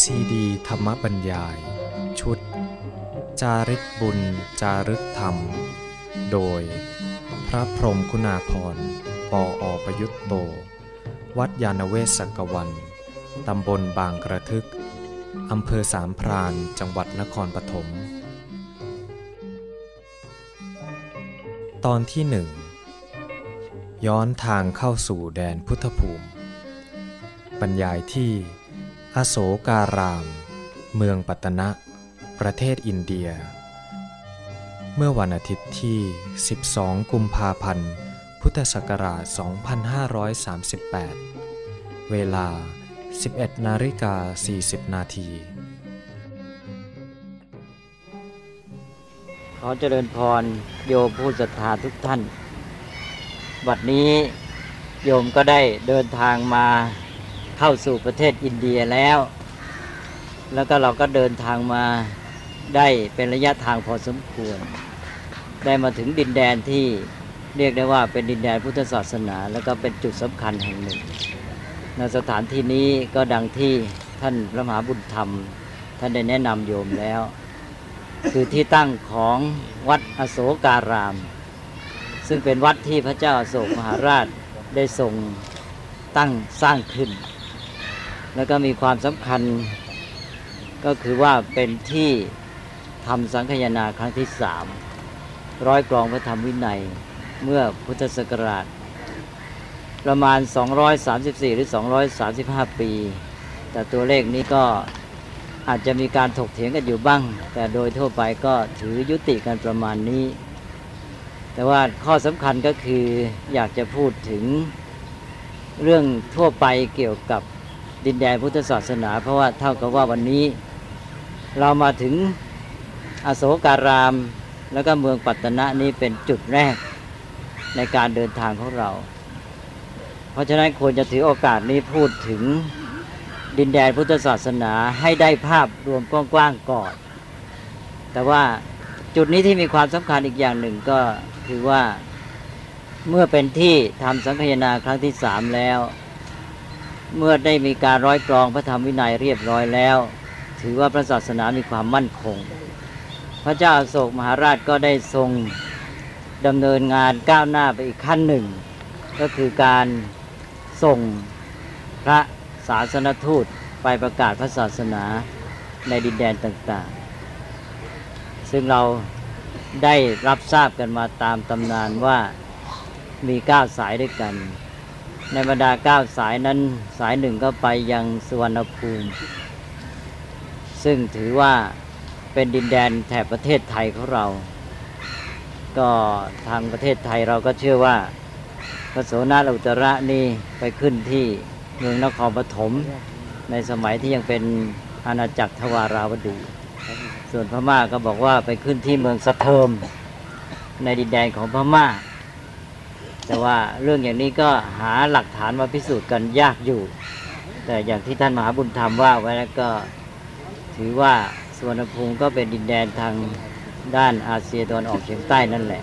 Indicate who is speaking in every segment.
Speaker 1: ซีดีธรรมบรรยาย ชุด จาริกบุญ จารึกธรรม โดย พระพรหมคุณาพรปออประยุตโต วัดยาณเวศกวัน ตำบลบางกระทึก อำเภอสามพรานจังหวัดนครปฐม ตอนที่หนึ่ง ย้อนทางเข้าสู่แดนพุทธภูมิ บรรยายที่ อโศการาม เมืองปัตตนะ ประเทศอินเดีย เมื่อวันอาทิตย์ที่ 12 กุมภาพันธ์ พุทธศักราช 2538 เวลา 11 นาฬิกา 40 นาที
Speaker 2: ขอเจริญพรโยมผู้ศรัทธาทุกท่าน บัดนี้โยมก็ได้เดินทางมา เข้าสู่ประเทศอินเดียแล้ว แล้วก็เราก็เดินทางมาได้เป็นระยะทางพอสมควร ได้มาถึงดินแดนที่เรียกได้ว่าเป็นดินแดนพุทธศาสนา แล้วก็เป็นจุดสำคัญแห่งหนึ่งในสถานที่นี้ก็ดังที่ท่านพระมหาบุญธรรม ท่านได้แนะนำโยมแล้ว คือที่ตั้งของวัดอโศการาม ซึ่งเป็นวัดที่พระเจ้าอโศกมหาราชได้ทรงตั้งสร้างขึ้น แล้วก็มีความสำคัญก็คือว่าเป็นที่ทำสังคยนาครั้งที่สามร้อยกรองพระธรรมวินัยเมื่อพุทธศักราช ประมาณ 234 หรือ 235 ปี แต่ตัวเลขนี้ก็อาจจะมีการถกเถียงกันอยู่บ้าง แต่โดยทั่วไปก็ถือยุติกันประมาณนี้ แต่ว่าข้อสำคัญก็คืออยากจะพูดถึงเรื่องทั่วไปเกี่ยวกับ ดินแดนพุทธศาสนา เพราะว่าเท่ากับว่าวันนี้เรามาถึงอโศการาม แล้วก็เมืองปัตตนะนี้เป็นจุดแรกในการเดินทางของเรา เพราะฉะนั้นควรจะถือโอกาสนี้พูดถึงดินแดนพุทธศาสนาให้ได้ภาพรวมกว้างๆก่อน แต่ว่าจุดนี้ที่มีความสำคัญอีกอย่างหนึ่งก็คือว่าเมื่อเป็นที่ทำสังคยนาครั้งที่สามแล้ว เมื่อได้มีการร้อยกรองพระธรรมวินัยเรียบร้อยแล้ว ถือว่าพระศาสนามีความมั่นคง พระเจ้าโศกมหาราชก็ได้ทรงดำเนินงานก้าวหน้าไปอีกขั้นหนึ่ง ก็คือการส่งพระศาสนทูตไปประกาศพระศาสนาในดินแดนต่างๆ ซึ่งเราได้รับทราบกันมาตามตำนานว่ามีเก้าสายด้วยกัน ในบรรดาเก้าสายนั้นสายหนึ่งก็ไปยังสุวรรณภูมิ ซึ่งถือว่าเป็นดินแดนแถบประเทศไทยของเรา ก็ทางประเทศไทยเราก็เชื่อว่าพระโสนาอุตระนี่ไปขึ้นที่เมืองนครปฐมในสมัยที่ยังเป็นอาณาจักรทวาราวดี ส่วนพม่าก็บอกว่าไปขึ้นที่เมืองสะเทิมในดินแดนของพม่า แต่ว่าเรื่องอย่างนี้ก็หาหลักฐานมาพิสูจน์กันยากอยู่ แต่อย่างที่ท่านมหาบุญธรรมว่าไว้แล้วก็ถือว่าสุวนภูมิก็เป็นดินแดนทางด้านอาเซียตะวันออกเฉียงใต้นั่นแหละ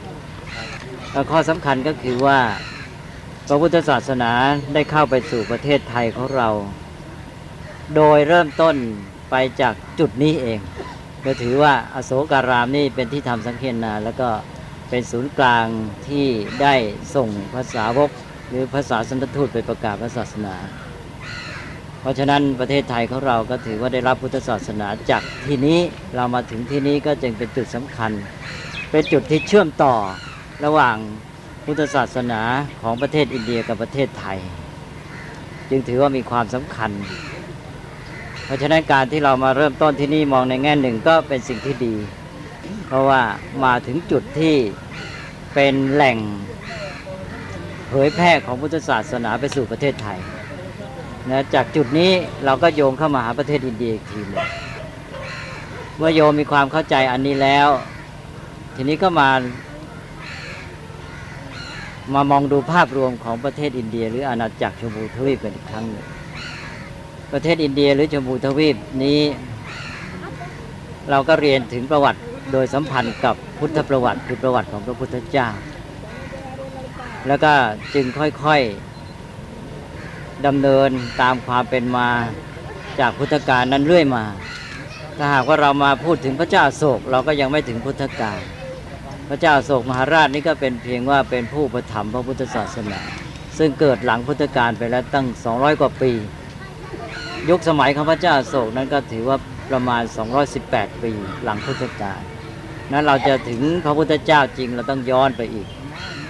Speaker 2: แล้วข้อสำคัญก็คือว่าพระพุทธศาสนาได้เข้าไปสู่ประเทศไทยของเรา โดยเริ่มต้นไปจากจุดนี้เอง ก็ถือว่าอโศการามนี่เป็นที่ทำสังเกตนาแล้วก็ เป็นศูนย์กลางที่ได้ส่งภาษาวกหรือภาษาสันตทูตไปประกาศพระศาสนา เพราะฉะนั้นประเทศไทยของเราก็ถือว่าได้รับพุทธศาสนาจากที่นี้เรามาถึงที่นี้ก็จึงเป็นจุดสำคัญ เป็นจุดที่เชื่อมต่อระหว่างพุทธศาสนาของประเทศอินเดียกับประเทศไทย จึงถือว่ามีความสำคัญ เพราะฉะนั้นการที่เรามาเริ่มต้นที่นี่มองในแง่หนึ่งก็เป็นสิ่งที่ดี เพราะว่ามาถึงจุดที่เป็นแหล่งเผยแพร่ของพุทธศาสนาไปสู่ประเทศไทยนะจากจุดนี้เราก็โยงเข้ามาหาประเทศอินเดียอีกทีหนึงเมื่อโยมมีความเข้าใจอันนี้แล้ว ทีนี้ก็มามามองดูภาพรวมของประเทศอินเดีย หรืออาณาจักรชมพูทวีปกันอีกครั้งหนึ่งประเทศอินเดียหรือชมพูทวีปนี้ เราก็เรียนถึงประวัติ โดยสัมพันธ์กับพุทธประวัติคือประวัติของพระพุทธเจ้า แล้วก็จึงค่อยๆดำเนินตามความเป็นมาจากพุทธกาลนั้นเรื่อยมา ถ้าหากว่าเรามาพูดถึงพระเจ้าโศกเราก็ยังไม่ถึงพุทธกาลพระเจ้าโศกมหาราชนี่ก็เป็นเพียงว่าเป็นผู้ประถมพระพุทธศาสนา ซึ่งเกิดหลังพุทธกาลไปแล้วตั้ง 200 กว่าปี ยุคสมัยของพระเจ้าโศกนั้นก็ถือว่าประมาณ 218 ปีหลังพุทธกาล นั้นเราจะถึงพระพุทธเจ้าจริงเราต้องย้อนไปอีก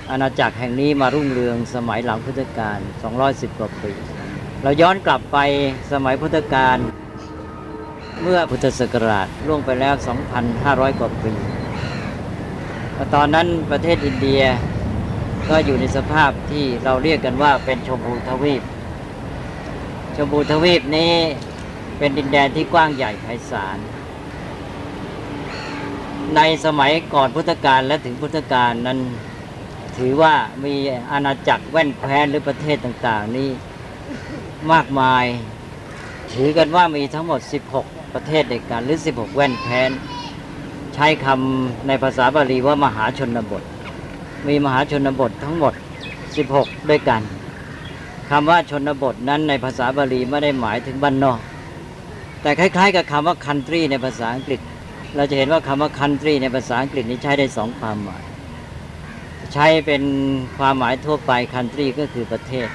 Speaker 2: อาณาจักรแห่งนี้มารุ่งเรืองสมัยหลังพุทธกาล210 กว่าปี เราย้อนกลับไปสมัยพุทธกาลเมื่อพุทธศักราชล่วงไปแล้ว 2,500 กว่าปี ตอนนั้นประเทศอินเดียก็อยู่ในสภาพที่เราเรียกกันว่าเป็นชมพูทวีป ชมพูทวีปนี้เป็นดินแดนที่กว้างใหญ่ไพศาล ในสมัยก่อนพุทธกาลและถึงพุทธกาลนั้นถือว่ามีอาณาจักรแว่นแคว้นหรือประเทศต่างๆ นี้มากมาย ถือกันว่ามีทั้งหมด 16 ประเทศเด็กกันหรือ 16 แว่นแคว้น ใช้คำในภาษาบาลีว่ามหาชนบท มีมหาชนบททั้งหมด 16 ด้วยกันคำว่าชนบทนั้นในภาษาบาลีไม่ได้หมายถึงบ้านนอก แต่คล้าย ๆ กับคำว่า country ในภาษาอังกฤษ เราจะเห็นว่าคำว่า country ในภาษาอังกฤษนี้ใช้ได้สองความหมาย ใช้เป็นความหมายทั่วไป country ก็คือประเทศ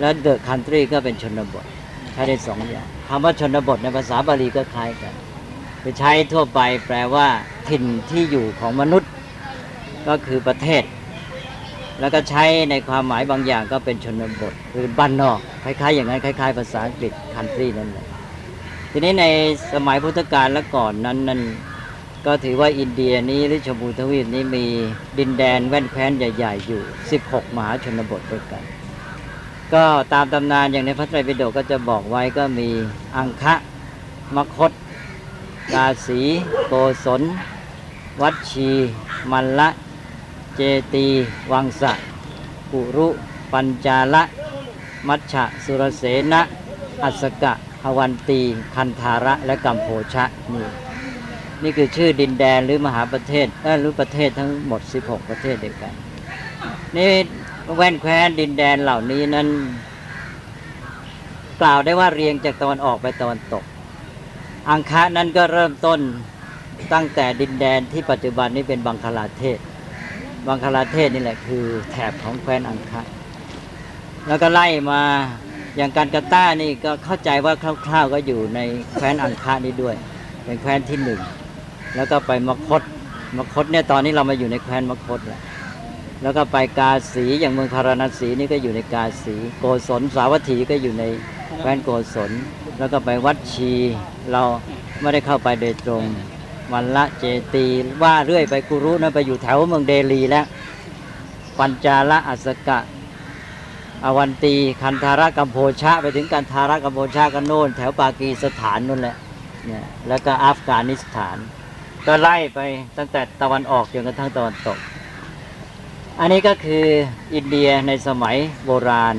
Speaker 2: และ the country ก็เป็นชนบท ใช้ได้สองอย่างคำว่าชนบทในภาษาบาลีก็คล้ายกันคือใช้ทั่วไปแปลว่าถิ่นที่อยู่ของมนุษย์ ก็คือประเทศ แล้วก็ใช้ในความหมายบางอย่างก็เป็นชนบทหรือบ้านนอก คล้ายๆ อย่างนั้นคล้าย ๆ ภาษาอังกฤษ country นั่นแหละ ทีนี้ในสมัยพุทธกาลและก่อนนั้นนั้นก็ถือว่าอินเดียนี้หรือชมพูทวีปนี้มีดินแดนแว่นแคว้นใหญ่ ๆ อยู่ 16 มหาชนบทด้วยกัน ก็ตามตำนานอย่างในพระไตรปิฎกก็จะบอกไว้ก็มีอังคะมคตกาสี โกศล วัชี มัลละ เจตี วังสะกุรุ ปัญจาละ มัชชะสุรเสนะ อัสกะ ฮวันตีคันธาระและกัมโพชะนี่นี่คือชื่อดินแดนหรือมหาประเทศหรือประเทศทั้งหมด 16 ประเทศเดียวกัน นี่แว่นแคว้นดินแดนเหล่านี้นั้น กล่าวได้ว่าเรียงจากตะวันออกไปตะวันตก อังคะนั้นก็เริ่มต้นตั้งแต่ดินแดนที่ปัจจุบันนี้เป็นบังคลาเทศ บังคลาเทศนี่แหละคือแถบของแคว้นอังคะแล้วก็ไล่มา อย่างการกาต้านี่ก็เข้าใจว่าคร่าว ๆ ก็อยู่ในแคว้นอังคะนี้ด้วย เป็นแคว้นที่หนึ่งแล้วก็ไปมคตมคตเนี่ยตอนนี้เรามาอยู่ในแคว้นมคตแล้วแล้วก็ไปกาสีอย่างเมืองพาราณสีนี่ก็อยู่ในกาสีโกศลสาวัตถีก็อยู่ในแคว้นโกศล แล้วก็ไปวัดชีเราไม่ได้เข้าไปโดยตรงวันละเจตีว่าเรื่อยไปกุรุนะไปอยู่แถวเมืองเดลีแล้ว ปัญจาละอัสกะ อวันตีคันธาระกัมโพชะไปถึงกันธาระกัมโพชะก็โน่น แถวปากีสถานนู่นแหละเนี่ยแล้วก็อัฟกานิสถาน ก็ไล่ไปตั้งแต่ตะวันออกจนกระทั่งตะวันตก อันนี้ก็คืออินเดียในสมัยโบราณ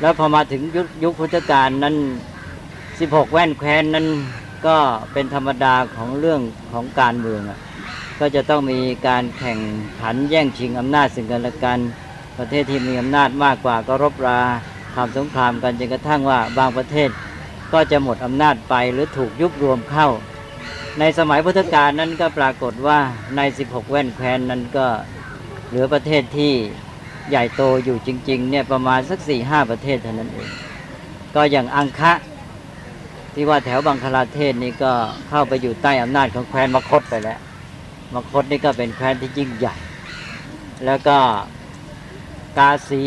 Speaker 2: แล้วพอมาถึงยุคยุคพุทธกาลนั้น 16 แว่นแคว้นนั้นก็เป็นธรรมดาของเรื่องของการเมืองก็จะต้องมีการแข่งขันแย่งชิงอำนาจซึ่งกันและกัน ประเทศที่มีอำนาจมากกว่าก็รบราทำสงครามกันจนกระทั่งว่าบางประเทศก็จะหมดอำนาจไปหรือถูกยุบรวมเข้า ในสมัยพุทธกาลนั้นก็ปรากฏว่าใน 16 แว่นแคว้นนั้นก็เหลือประเทศที่ใหญ่โตอยู่จริงๆเนี่ยประมาณสัก4ี่ห้าประเทศเท่านั้นเอง ก็อย่างอังคะที่ว่าแถวบังคลาเทศนี่ก็เข้าไปอยู่ใต้อำนาจของแคว้นมคตไปแล้วมคตนี่ก็เป็นแคว้นที่ยิ่งใหญ่ แล้วก็ กาสี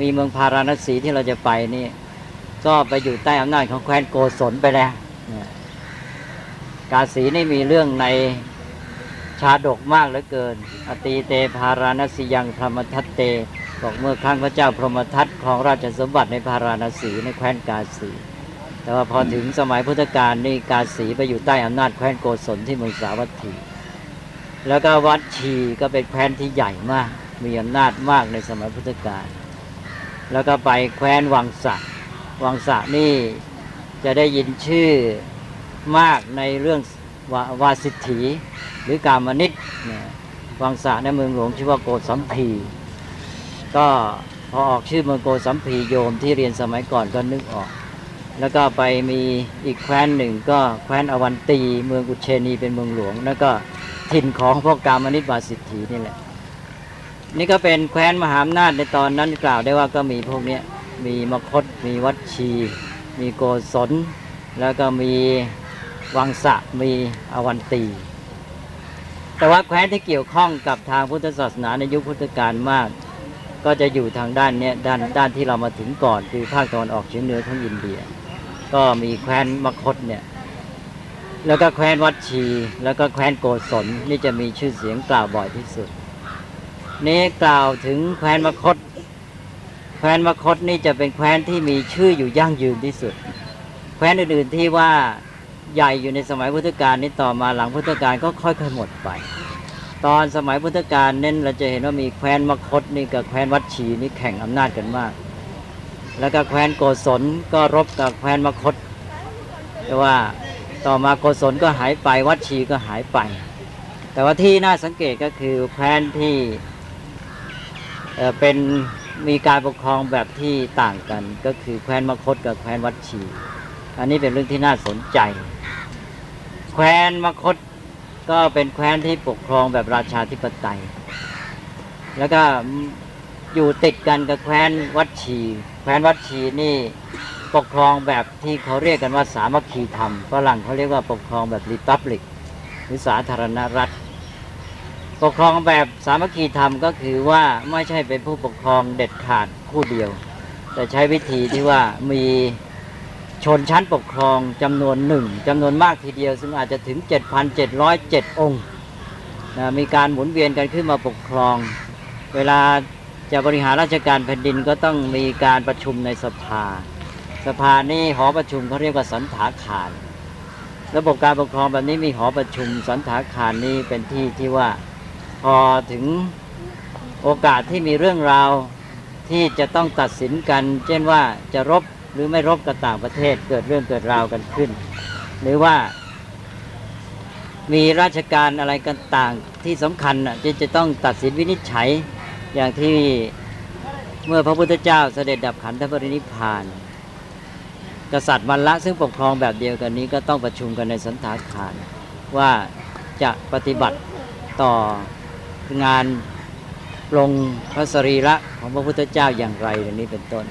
Speaker 2: มีเมืองพาราณสีที่เราจะไปนี่ ก็ไปอยู่ใต้อำนาจของแคว้นโกศลไปแล้วกาสีนี่มีเรื่องในชาดกมากเหลือเกิน อตีเตพาราณสียังพรหมทัตเต บอกเมื่อครั้งพระเจ้าพรหมทัตของราชสมบัติในพาราณสีในแคว้นกาสี แต่ว่าพอถึงสมัยพุทธกาลนี่กาสีไปอยู่ใต้อำนาจแคว้นโกศลที่เมืองสาวัตถี แล้วก็วัดชีก็เป็นแคว้นที่ใหญ่มาก มีอำนาจมากในสมัยพุทธกาลแล้วก็ไปแคว้นวังสะวังสะนี่จะได้ยินชื่อมากในเรื่องวาวาสิทธีหรือกามนิตวังสะในเมืองหลวงชื่อว่าโกสัมพีก็พอออกชื่อเมืองโกสัมพีโยมที่เรียนสมัยก่อนก็นึกออก แล้วก็ไปมีอีกแคว้นหนึ่งก็แคว้นอวันตีเมืองอุเชนีเป็นเมืองหลวง แล้วก็ถิ่นของพวกกามนิตวาสิทธีนี่แหละ นี่ก็เป็นแคว้นมหาอำนาจในตอนนั้นกล่าวได้ว่าก็มีพวกนี้มีมคต มีวัดชี มีโกศล แล้วก็มีวังสะมีอวันตี แต่ว่าแคว้นที่เกี่ยวข้องกับทางพุทธศาสนาในยุคพุทธกาลมาก ก็จะอยู่ทางด้านนี้ด้านด้านที่เรามาถึงก่อนคือภาคตะวันออกเฉียงเหนือของอินเดีย ก็มีแคว้นมคตเนี่ยแล้วก็แคว้นวัดชี แล้วก็แคว้นโกศลนี่จะมีชื่อเสียงกล่าวบ่อยที่สุด นี้กล่าวถึงแคว้นมคต แคว้นมคตนี่จะเป็นแคว้นที่มีชื่ออยู่ยั่งยืนที่สุด แคว้นอื่นๆที่ว่าใหญ่อยู่ในสมัยพุทธกาลนี้ต่อมาหลังพุทธกาลก็ค่อยๆหมดไป ตอนสมัยพุทธกาลเน้นเราจะเห็นว่ามีแคว้นมคตนี่กับแคว้นวัดชีนี่แข่งอำนาจกันมาก แล้วก็แคว้นโกศลก็รบกับแคว้นมคต แต่ว่าต่อมาโกศลก็หายไปวัดชีก็หายไป แต่ว่าที่น่าสังเกตก็คือแคว้นที่ เออเป็นมีการปกครองแบบที่ต่างกัน ก็คือแคว้นมคตกับแคว้นวัดชี อันนี้เป็นเรื่องที่น่าสนใจ แคว้นมคตก็เป็นแคว้นที่ปกครองแบบราชาธิปไตย แล้วก็อยู่ติดกันกับแคว้นวัดชี แคว้นวัดชีนี่ปกครองแบบที่เขาเรียกกันว่าสามัคคีธรรมฝรั่งเขาเรียกว่าปกครองแบบริพับลิกหรือสาธารณรัฐ ปกครองแบบสามัคคีธรรมก็คือว่าไม่ใช่เป็นผู้ปกครองเด็ดขาดผู้เดียว แต่ใช้วิธีที่ว่ามีชนชั้นปกครองจำนวนหนึ่งจำนวนมากทีเดียว ซึ่งอาจจะถึง 7,707 องค์นะมีการหมุนเวียนกันขึ้นมาปกครอง เวลาจะบริหารราชการแผ่นดินก็ต้องมีการประชุมในสภา สภานี่หอประชุมเขาเรียกว่าสันถาคาร ระบบการปกครองแบบนี้มีหอประชุมสันถาคารนี่เป็นที่ที่ว่า พอถึงโอกาสที่มีเรื่องราวที่จะต้องตัดสินกัน เช่นว่าจะรบหรือไม่รบกับต่างประเทศเกิดเรื่องเกิดราวกันขึ้น หรือว่ามีราชการอะไรกันต่างที่สำคัญน่ะที่จะต้องตัดสินวินิจฉัยอย่างที่เมื่อพระพุทธเจ้าเสด็จดับขันธปรินิพานกษัตริย์วันละซึ่งปกครองแบบเดียวกันนี้ก็ต้องประชุมกันในสันถาคารว่าจะปฏิบัติต่อ งานลงพระสรีระของพระพุทธเจ้าอย่างไรอย่างนี้เป็นต้น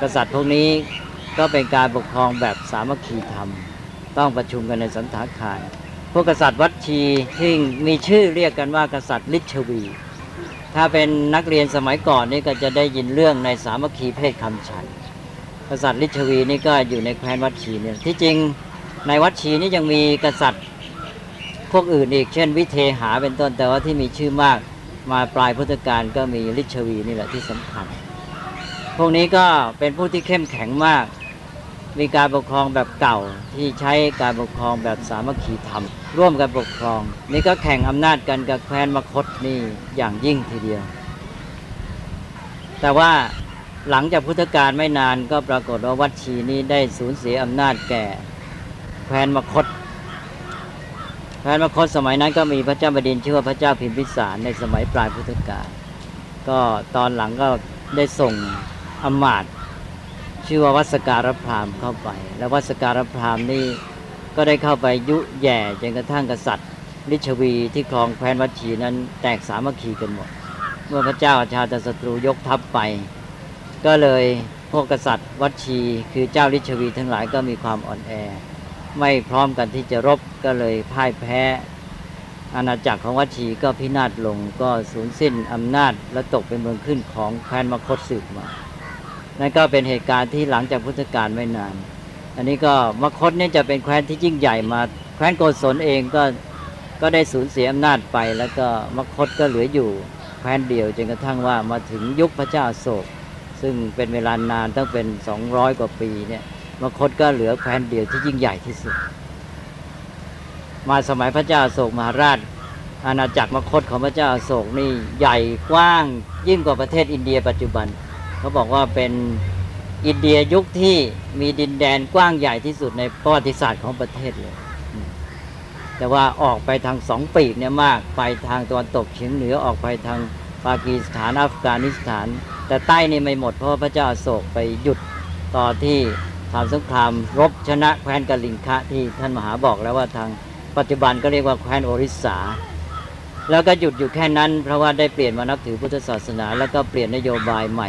Speaker 2: กษัตริย์พวกนี้ก็เป็นการปกครองแบบสามัคคีธรรม ต้องประชุมกันในสันถาคาร พวกกษัตริย์วัดชีที่มีชื่อเรียกกันว่ากษัตริย์ลิชวี ถ้าเป็นนักเรียนสมัยก่อนนี่ก็จะได้ยินเรื่องในสามัคคีเพศคำฉันกษัตริย์ลิชวีนี่ก็อยู่ในแคว้นวัดชีเนี่ยที่จริงในวัดชีนี่ยังมีกษัตริย์ พวกอื่นอีก เช่นวิเทหาเป็นต้นแต่ว่าที่มีชื่อมากมาปลายพุทธกาลก็มีลิชวีนี่แหละที่สำคัญ พวกนี้ก็เป็นผู้ที่เข้มแข็งมาก มีการปกครองแบบเก่าที่ใช้การปกครองแบบสามัคคีธรรม ร่วมกันปกครอง นี่ก็แข่งอำนาจกันกับแคว้นมคตนี่อย่างยิ่งทีเดียว แต่ว่าหลังจากพุทธกาลไม่นานก็ปรากฏว่าวัดชีนี้ได้สูญเสียอำนาจแก่แคว้นมคต แคว้นมคตสมัยนั้นก็มีพระเจ้าบดินชื่อว่าพระเจ้าพิมพิสารในสมัยปลายพุทธกาลก็ตอนหลังก็ได้ส่งอมาตชื่อว่าวัสการพราหม์เข้าไป แล้ววัสการพราหมณ์นี่ก็ได้เข้าไปยุแย่จนกระทั่งกษัตริย์ลิชวีที่ครองแคว้นวัชีนั้นแตกสามัคคีกันหมด เมื่อพระเจ้าอาชาติศัตรูยกทัพไป ก็เลยพวกกษัตริย์วัชีคือเจ้าลิชวีทั้งหลายก็มีความอ่อนแอ ไม่พร้อมกันที่จะรบก็เลยพ่ายแพ้ อาณาจักรของวัชีก็พินาศลงก็สูญสิ้นอำนาจและตกเป็นเมืองขึ้นของแคว้นมคตสืบมา นั่นก็เป็นเหตุการณ์ที่หลังจากพุทธกาลไม่นาน อันนี้ก็มคตเนี่ยจะเป็นแคว้นที่ยิ่งใหญ่มา แคว้นโกศลเองก็ก็ได้สูญเสียอำนาจไป แล้วก็มคตก็เหลืออยู่แคว้นเดียวจนกระทั่งว่ามาถึงยุคพระเจ้าโศก ซึ่งเป็นเวลานานตั้งเป็น 200 กว่าปีเนี่ย มคตก็เหลือแคว้นเดียวที่ยิ่งใหญ่ที่สุด มาสมัยพระเจ้าโศกมหาราช อาณาจักรมคตของพระเจ้าโศกนี่ใหญ่กว้างยิ่งกว่าประเทศอินเดียปัจจุบัน เขาบอกว่าเป็นอินเดียยุคที่มีดินแดนกว้างใหญ่ที่สุดในประวัติศาสตร์ของประเทศเลย แต่ว่าออกไปทางสองปีกเนี่ยมาก ไปทางตะวันตกเฉียงเหนือออกไปทางปากีสถานอัฟกานิสถาน แต่ใต้นี่ไม่หมดเพราะพระเจ้าโศกไปหยุดต่อที่ ทามสงครามรบชนะแคว้นกลิงคะที่ท่านมหาบอกแล้วว่าทางปัจจุบันก็เรียกว่าแคว้นโอริสาแล้วก็หยุดอยู่แค่นั้น เพราะว่าได้เปลี่ยนมานับถือพุทธศาสนา แล้วก็เปลี่ยนนโยบายใหม่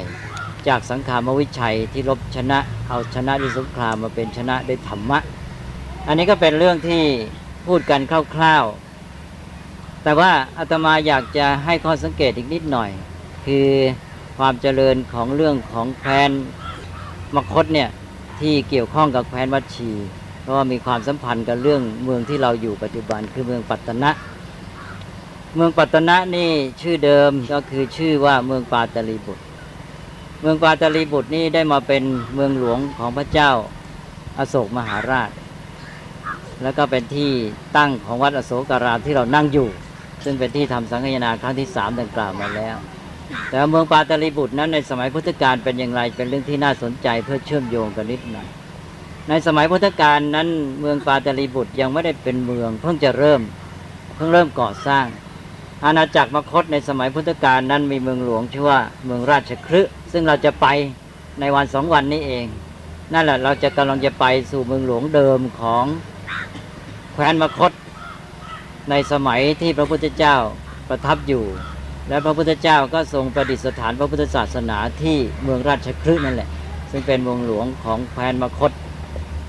Speaker 2: จากสังขารวิชัยที่รบชนะเอาชนะด้วยสงครามมาเป็นชนะด้วยธรรมะ อันนี้ก็เป็นเรื่องที่พูดกันคร่าวๆ แต่ว่าอาตมาอยากจะให้ข้อสังเกตอีกนิดหน่อย คือความเจริญของเรื่องของแคว้นมคตเนี่ย ที่เกี่ยวข้องกับแคว้นวัดชี เพราะว่ามีความสัมพันธ์กับเรื่องเมืองที่เราอยู่ปัจจุบันคือเมืองปัตตนะ เมืองปัตตนะนี่ชื่อเดิมก็คือชื่อว่าเมืองปาตลีบุตร เมืองปาตลีบุตรนี่ได้มาเป็นเมืองหลวงของพระเจ้าอาโศกมหาราช แล้วก็เป็นที่ตั้งของวัดอโศการามที่เรานั่งอยู่ ซึ่งเป็นที่ทำสังฆนาครั้งที่สามดังกล่าวมาแล้ว แต่เมืองปาตาลีบุตรนั้นในสมัยพุทธกาลเป็นอย่างไร เป็นเรื่องที่น่าสนใจเพื่อเชื่อมโยงกันนิดหน่อย ในสมัยพุทธกาลนั้น เมืองปาตาลีบุตรยังไม่ได้เป็นเมือง เพิ่งจะเริ่ม เพิ่งเริ่มก่อสร้าง อาณาจักรมคตในสมัยพุทธกาลนั้นมีเมืองหลวงชื่อว่าเมืองราชคฤห์ซึ่งเราจะไปในวันสองวันนี้เอง นั่นแหละเราจะกำลังจะไปสู่เมืองหลวงเดิมของแคว้นมคตในสมัยที่พระพุทธเจ้าประทับอยู่ และพระพุทธเจ้าก็ทรงประดิษฐานพระพุทธศาสนาที่เมืองราชคฤห์นั่นแหละ ซึ่งเป็นเมืองหลวงของแคว้นมคต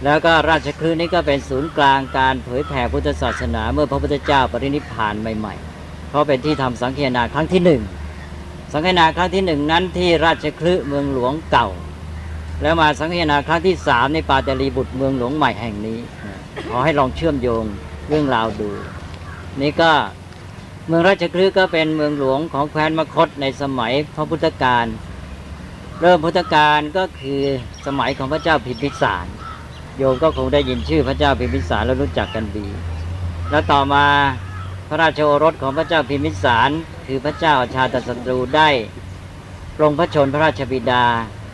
Speaker 2: แล้วก็ราชคฤห์นี้ก็เป็นศูนย์กลางการเผยแผ่พุทธศาสนา เมื่อพระพุทธเจ้าปรินิพพานใหม่ๆ เพราะเป็นที่ทำสังฆนาครั้งที่หนึ่งสังฆนาครั้งที่หนึ่งนั้นที่ราชคฤห์เมืองหลวงเก่า แล้วมาสังฆนาครั้งที่สามในปาตลีบุตรเมืองหลวงใหม่แห่งนี้ขอให้ลองเชื่อมโยงเรื่องราวดู นี่ก็ เมืองราชคฤห์ก็เป็นเมืองหลวงของแคว้นมคตในสมัยพระพุทธกาลเริ่มพุทธกาลก็คือสมัยของพระเจ้าพิมพิสาร โยมก็คงได้ยินชื่อพระเจ้าพิมพิสารแล้วรู้จักกันดี แล้วต่อมาพระราชโอรสของพระเจ้าพิมพิสาร คือพระเจ้าชาตศัตรูได้ปรงพระชนพระราชบิดา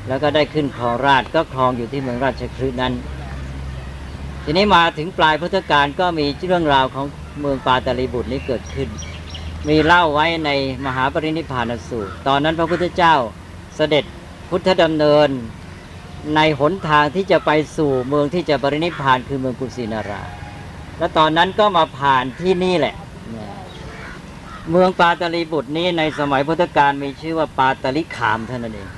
Speaker 2: แล้วก็ได้ขึ้นครองราชก็ครองอยู่ที่เมืองราชคฤห์นั้น ทีนี้มาถึงปลายพุทธกาลก็มีเรื่องราวของเมืองปาตาลีบุตรนี้เกิดขึ้น มีเล่าไว้ในมหาปรินิพพานสูตร ตอนนั้นพระพุทธเจ้าเสด็จพุทธดำเนินในหนทางที่จะไปสู่เมืองที่จะปรินิพพานคือเมืองกุสินารา แล้วตอนนั้นก็มาผ่านที่นี่แหละ เมืองปาตลีบุตรนี้ในสมัยพุทธกาลมีชื่อว่าปาตลิขามเท่านั้นเอง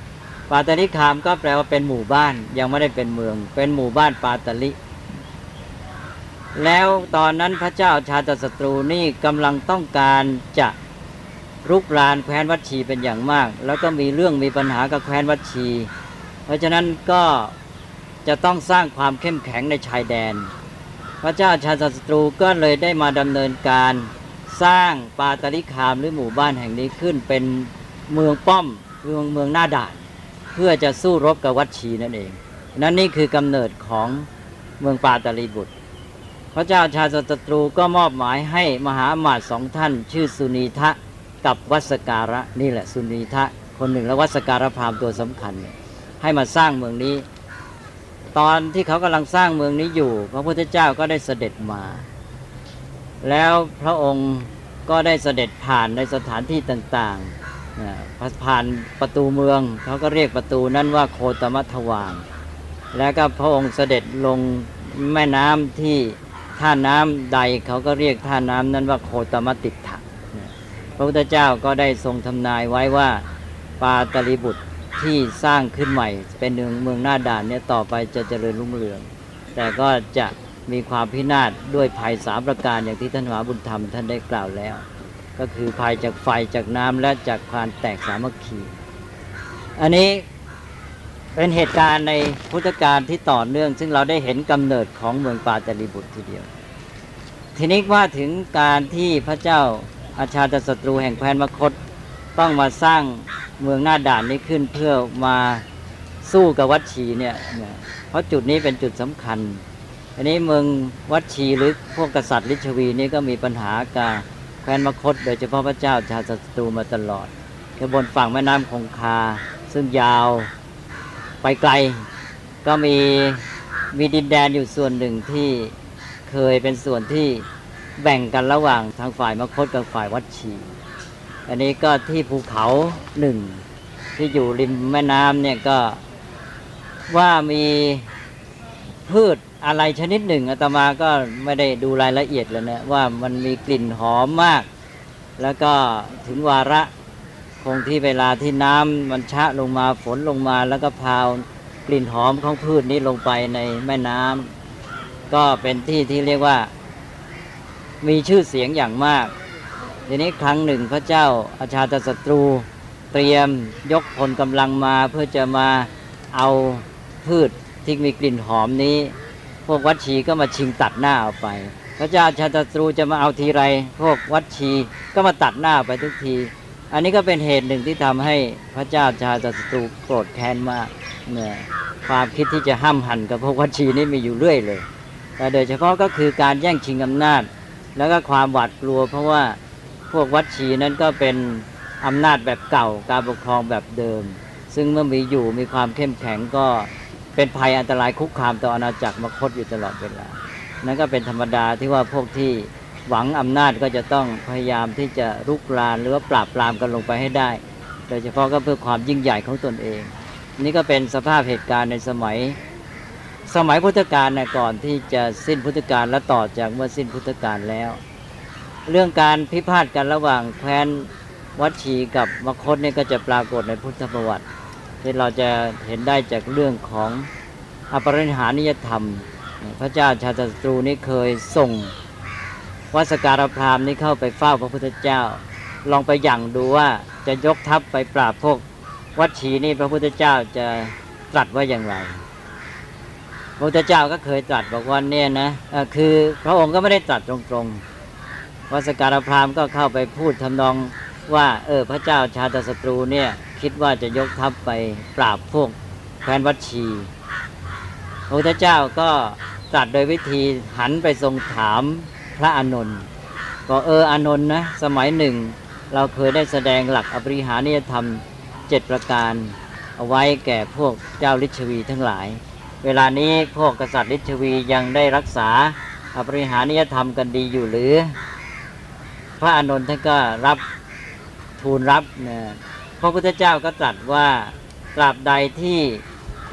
Speaker 2: ปาตลิขามก็แปลว่าเป็นหมู่บ้านยังไม่ได้เป็นเมือง เป็นหมู่บ้านปาตลิ แล้วตอนนั้นพระเจ้าชาตศัตรูนี่กำลังต้องการจะรุกรานแคว้นวัดชีเป็นอย่างมาก แล้วก็มีเรื่องมีปัญหากับแคว้นวัดชี เพราะฉะนั้นก็จะต้องสร้างความเข้มแข็งในชายแดน พระเจ้าชาตศัตรูก็เลยได้มาดำเนินการสร้างปาตลิคามหรือหมู่บ้านแห่งนี้ขึ้นเป็นเมืองป้อมเมืองเมืองหน้าด่าน เพื่อจะสู้รบกับวัดชีนั่นเอง นั่นนี่คือกำเนิดของเมืองปาตลีบุตร พระเจ้าชาติศัตรูก็มอบหมายให้มหาอมาตย์สองท่าน ชื่อสุนีทะกับวัสการะนี่แหละสุนีทะคนหนึ่งและวัสการะพรามตัวสำคัญ ให้มาสร้างเมืองนี้ ตอนที่เขากำลังสร้างเมืองนี้อยู่ พระพุทธเจ้าก็ได้เสด็จมา แล้วพระองค์ก็ได้เสด็จผ่านในสถานที่ต่างๆผ่านประตูเมือง เขาก็เรียกประตูนั้นว่าโคตมัทวาง แล้วก็พระองค์เสด็จลงแม่น้ำที่ ท่าน้ำใดเขาก็เรียกท่าน้ำนั้นว่าโคตมติถะพระพุทธเจ้าก็ได้ทรงทำนายไว้ว่าปาตลิบุตรที่สร้างขึ้นใหม่ เป็นเมืองเมืองหน้าด่านเนี่ยต่อไปจะเจริญรุ่งเรือง แต่ก็จะมีความพินาศด้วยภัยสามประการอย่างที่ท่านมหาบุญธรรมท่านได้กล่าวแล้ว ก็คือภัยจากไฟจากน้ำและจากความแตกสามัคคี อันนี้ เป็นเหตุการณ์ในพุทธกาลที่ต่อเนื่อง ซึ่งเราได้เห็นกำเนิดของเมืองปาจารีบุตรทีเดียว ทีนี้ว่าถึงการที่พระเจ้าอาชาตศัตรูแห่งแคว้นมคตต้องมาสร้างเมืองหน้าด่านนี้ขึ้นเพื่อมาสู้กับวัดชีเนี่ยเพราะจุดนี้เป็นจุดสำคัญ อันนี้เมืองวัดชีหรือพวกกษัตริย์ลิชวีนี่ก็มีปัญหากับแคว้นมคต โดยเฉพาะพระเจ้าชาตศัตรูมาตลอดคือบนฝั่งแม่น้ำคงคา ซึ่งยาว ไปไกล ก็มีมีดินแดนอยู่ส่วนหนึ่งที่เคยเป็นส่วนที่แบ่งกันระหว่างทางฝ่ายมคตกับฝ่ายวัดชี อันนี้ก็ที่ภูเขาหนึ่งที่อยู่ริมแม่น้ำเนี่ยก็ว่ามีพืชอะไรชนิดหนึ่งอาตมาก็ไม่ได้ดูรายละเอียดเลยนะว่ามันมีกลิ่นหอมมาก แล้วก็ถึงวาระ คงที่เวลาที่น้ำมันชะลงมาฝนลงมาแล้วก็พาวกลิ่นหอมของพืชนี้ลงไปในแม่น้ำก็เป็นที่ที่เรียกว่า มีชื่อเสียงอย่างมากทีนี้ครั้งหนึ่งพระเจ้าอาชาตศัตรูเตรียมยกพลกำลังมาเพื่อจะมาเอาพืชที่มีกลิ่นหอมนี้ พวกวัดชีก็มาชิงตัดหน้าเอาไป พระเจ้าชาตศัตรูจะมาเอาทีไร พวกวัดชีก็มาตัดหน้าไปทุกที อันนี้ก็เป็นเหตุหนึ่งที่ทำให้พระเจ้าชาตศัตรูโกรธแค้นมากเนี่ยความคิดที่จะห้ามหันกับพวกวัชีนี่มีอยู่เรื่อยเลยแต่โดยเฉพาะก็คือการแย่งชิงอำนาจ แล้วก็ความหวาดกลัว เพราะว่าพวกวัชีนั้นก็เป็นอำนาจแบบเก่า การปกครองแบบเดิม ซึ่งเมื่อมีอยู่มีความเข้มแข็งก็เป็นภัยอันตรายคุกคามต่ออาณาจักรมคตอยู่ตลอดเวลานั่นก็เป็นธรรมดาที่ว่าพวกที่ หวังอำนาจก็จะต้องพยายามที่จะรุกรานหรือว่าปราบปรามกันลงไปให้ได้ โดยเฉพาะก็เพื่อความยิ่งใหญ่ของตนเอง นี่ก็เป็นสภาพเหตุการณ์ในสมัย สมัยพุทธกาลนะก่อนที่จะสิ้นพุทธกาลและต่อจากเมื่อสิ้นพุทธกาลแล้ว เรื่องการพิพาทกันระหว่างแคว้นวัดชีกับมคตเนี่ยก็จะปรากฏในพุทธประวัติ ที่เราจะเห็นได้จากเรื่องของอปริหานิยธรรม พระเจ้าชาตศัตรูนี่เคยส่ง วัสการพราหมณ์นี่เข้าไปเฝ้าพระพุทธเจ้า ลองไปหยั่งดูว่าจะยกทัพไปปราบพวกวัดชีนี่พระพุทธเจ้าจะตรัสว่าอย่างไร พระพุทธเจ้าก็เคยตรัสบอกว่าเนี่ยนะคือพระองค์ก็ไม่ได้ตรัสตรงๆวัสการพราหมณ์ก็เข้าไปพูดทำนองว่าเออพระเจ้าชาตศัตรูเนี่ยคิดว่าจะยกทัพไปปราบพวกแคว้นวัดชีพระพุทธเจ้าก็ตรัสโดยวิธีหันไปทรงถาม พระอานนท์ก็เอออานนท์นะสมัยหนึ่ง เราเคยได้แสดงหลักอปริหานิยธรรมเจ็ดประการ เอาไว้แก่พวกเจ้าลิชวีทั้งหลาย เวลานี้พวกกษัตริย์ลิชวียังได้รักษาอปริหานิยธรรมกันดีอยู่หรือ พระอานนท์ท่านก็รับทูลรับนะพระพุทธเจ้าก็ตรัสว่าตราบใดที่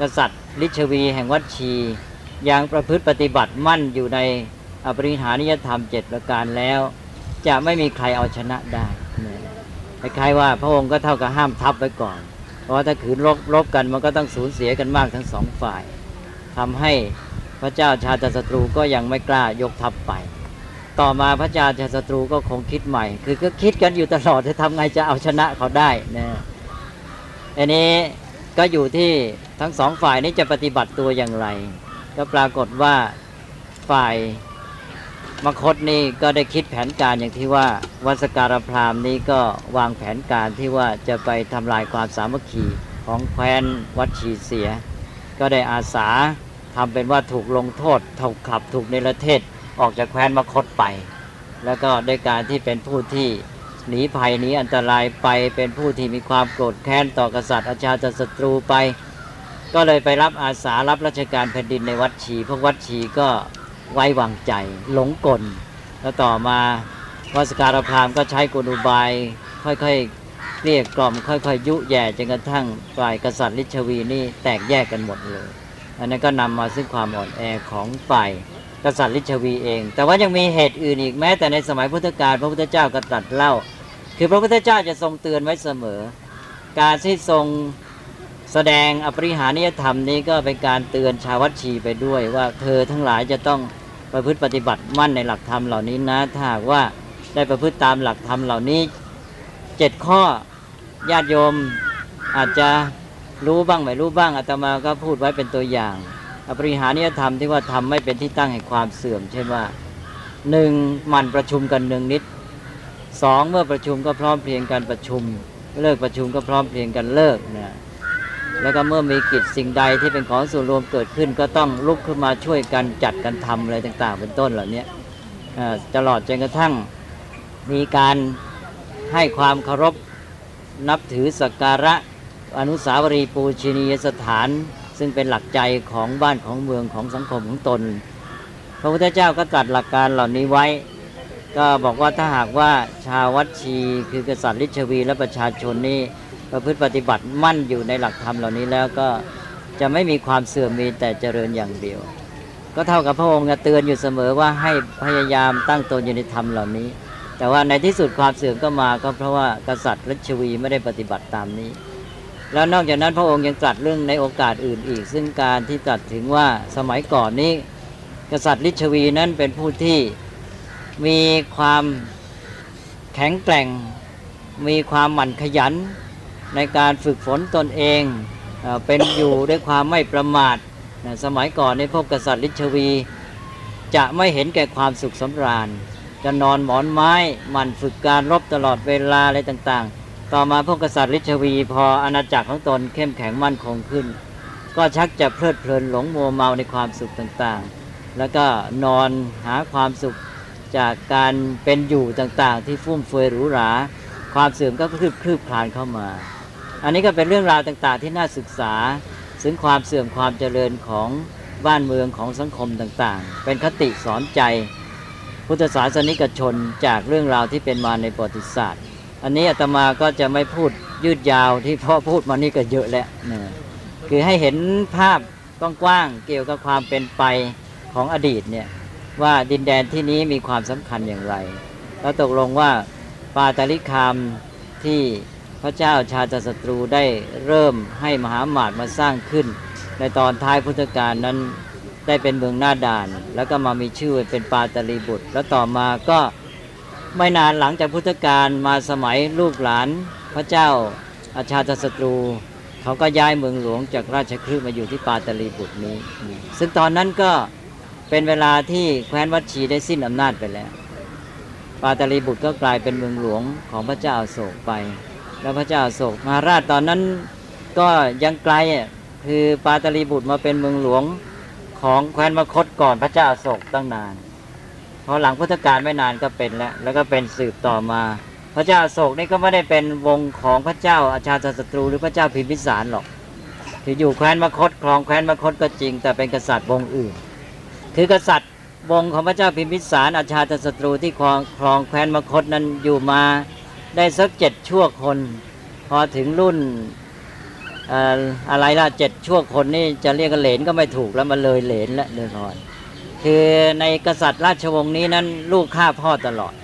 Speaker 2: กษัตริย์ลิชวีแห่งวัดชียังประพฤติปฏิบัติมั่นอยู่ใน อปริหานิยธรรมเจ็ดประการแล้ว จะไม่มีใครเอาชนะได้นะคล้ายๆว่าพระองค์ก็เท่ากับห้ามทัพไว้ก่อน เพราะถ้าขืนรบรบกันมันก็ต้องสูญเสียกันมากทั้งสองฝ่ายทำให้พระเจ้าชาติศัตรูก็ยังไม่กล้ายกทัพไป ต่อมาพระเจ้าชาติศัตรูก็คงคิดใหม่ คือก็คิดกันอยู่ตลอดจะทำไงจะเอาชนะเขาได้นะอันนี้ก็อยู่ที่ทั้งสองฝ่ายนี้จะปฏิบัติตัวอย่างไร ก็ปรากฏว่าฝ่าย มคตนี่ก็ได้คิดแผนการอย่างที่ว่าวัสการพราหมณ์นี้ก็วางแผนการที่ว่าจะไปทำลายความสามัคคีของแคว้นวัดชีเสีย ก็ได้อาสาทำเป็นว่าถูกลงโทษถูกขับถูกเนรเทศออกจากแคว้นมคตไป แล้วก็ได้การที่เป็นผู้ที่หนีภัยหนีอันตรายไปเป็นผู้ที่มีความโกรธแค้นต่อกษัตริย์อาชาติศัตรูไป ก็เลยไปรับอาสารับราชการแผ่นดินในวัดชีพวกวัดชีก็ ไว้วางใจ หลงกล แล้วต่อมาวัสการพราหมณ์ก็ใช้กลอุบาย ค่อยๆเกลี้ยกล่อม ค่อยๆยุแย่จนกระทั่งฝ่ายกษัตริย์ลิชวีนี่แตกแยกกันหมดเลย อันนั้นก็นำมาซึ่งความอ่อนแอของฝ่ายกษัตริย์ลิชวีเอง แต่ว่ายังมีเหตุอื่นอีกแม้แต่ในสมัยพุทธกาลพระพุทธเจ้าก็ตรัสเล่า คือพระพุทธเจ้าจะทรงเตือนไว้เสมอ การที่ทรงแสดงอปริหานิยธรรมนี้ก็เป็นการเตือนชาววัดชีไปด้วยว่าเธอทั้งหลายจะต้อง ประพฤติปฏิบัติมั่นในหลักธรรมเหล่านี้นะถ้าหากว่าได้ประพฤติตามหลักธรรมเหล่านี้เจ็ดข้อญาติโยมอาจจะรู้บ้างไม่รู้บ้างอาตมาก็พูดไว้เป็นตัวอย่างอปริหานิยธรรมที่ว่าทำไม่เป็นที่ตั้งแห่งความเสื่อมเช่นว่าหนึ่งมันประชุมกันหนึ่งนิดสองเมื่อประชุมก็พร้อมเพรียงกันประชุม เลิกประชุมก็พร้อมเพรียงกันเลิกนะ แล้วก็เมื่อมีกิจสิ่งใดที่เป็นของส่วนรวมเกิดขึ้น ก็ต้องลุกขึ้นมาช่วยกันจัดกันทำอะไรต่างๆ เป็นต้นเหล่านี้ตลอดจนกระทั่งมีการให้ความเคารพนับถือสักการะอนุสาวรีย์ปูชนียสถาน ซึ่งเป็นหลักใจของบ้านของเมืองของสังคมของตน พระพุทธเจ้าก็ตรัสหลักการเหล่านี้ไว้ ก็บอกว่าถ้าหากว่าชาววัดชีคือกษัตริย์ลิชวีและประชาชนนี่ ประพฤติปฏิบัติมั่นอยู่ในหลักธรรมเหล่านี้แล้วก็จะไม่มีความเสื่อมมีแต่เจริญอย่างเดียว ก็เท่ากับพระองค์เตือนอยู่เสมอว่าให้พยายามตั้งตนอยู่ในธรรมเหล่านี้ แต่ว่าในที่สุดความเสื่อมก็มาก็เพราะว่ากษัตริย์รัชวีไม่ได้ปฏิบัติตามนี้ แล้วนอกจากนั้นพระองค์ยังตรัสเรื่องในโอกาสอื่นอีก ซึ่งการที่ตรัสถึงว่าสมัยก่อนนี้ กษัตริย์ลิชวีนั้นเป็นผู้ที่มีความแข็งแกร่ง มีความหมั่นขยัน ในการฝึกฝนตนเองเอเป็นอยู่ด้วยความไม่ประมาทนะสมัยก่อนในพวกกษัตริย์ลิชวี จะไม่เห็นแก่ความสุขสำราญ จะนอนหมอนไม้หมันฝึกการรบตลอดเวลาอะไรต่างๆ ต่อมาพวกกษัตริย์ลิชวี พออาณาจักรของตนเข้มแข็งมั่นคงขึ้น ก็ชักจะเพลิดเพลินหลงมัวเมาในความสุขต่างๆ แล้วก็นอนหาความสุขจากการเป็นอยู่ต่างๆ ที่ฟุ่มเฟือยหรูหรา ความเสื่อมก็คืบคลืบคลานเข้ามา อันนี้ก็เป็นเรื่องราวต่าง ๆ ที่น่าศึกษาถึงความเสื่อมความเจริญของบ้านเมืองของสังคมต่างๆ เป็นคติสอนใจ พุทธศาสนิกชนจากเรื่องราวที่เป็นมาในประวัติศาสตร์ อันนี้อาตมาก็จะไม่พูดยืดยาวที่พ่อพูดมานี่ก็เยอะแล้วนะคือให้เห็นภาพกว้างๆเกี่ยวกับความเป็นไปของอดีตเนี่ยว่าดินแดนที่นี้มีความสำคัญอย่างไร แล้วตกลงว่าปาตาลิคามที่ พระเจ้าชาติศัตรูได้เริ่มให้มหาหมาดมาสร้างขึ้น ในตอนท้ายพุทธกาลนั้นได้เป็นเมืองหน้าด่าน แล้วก็มามีชื่อเป็นปาตลีบุตร แล้วต่อมาก็ไม่นานหลังจากพุทธกาลมาสมัยลูกหลาน พระเจ้าอาชาติศัตรูเขาก็ย้ายเมืองหลวงจากราชคฤห์มาอยู่ที่ปาตลีบุตรนี้ ซึ่งตอนนั้นก็เป็นเวลาที่แคว้นวัดชีได้สิ้นอำนาจไปแล้ว ปาตลีบุตรก็กลายเป็นเมืองหลวงของพระเจ้าโศกไป แล้วพระเจ้าโศกมหาราชตอนนั้นก็ยังไกลอะคือปาตลีบุตรมาเป็นเมืองหลวงของแคว้นมคตก่อนพระเจ้าโศกตั้งนานพอหลังพุทธกาลไม่นานก็เป็นแล้ว แล้วก็เป็นสืบต่อมา พระเจ้าโศกนี่ก็ไม่ได้เป็นวงของพระเจ้าอาชาติศัตรูหรือพระเจ้าพิมพิสารหรอกที่อยู่แคว้นมคตครองแคว้นมคตก็จริง แต่เป็นกษัตริย์วงอื่น คือกษัตริย์วงของพระเจ้าพิมพิสารอาชาติศัตรูที่ครองครองแคว้นมคตนั้นอยู่มา ได้สักเจ็ดชั่วคน พอถึงรุ่นเอ่อะไรล่ะเจ็ดชั่วคนนี่จะเรียกกันเหลนก็ไม่ถูกแล้วมาเลยเหลนและเลยพอนคือในกษัตริย์ราชวงศ์นี้นั้น ลูกฆ่าพ่อตลอด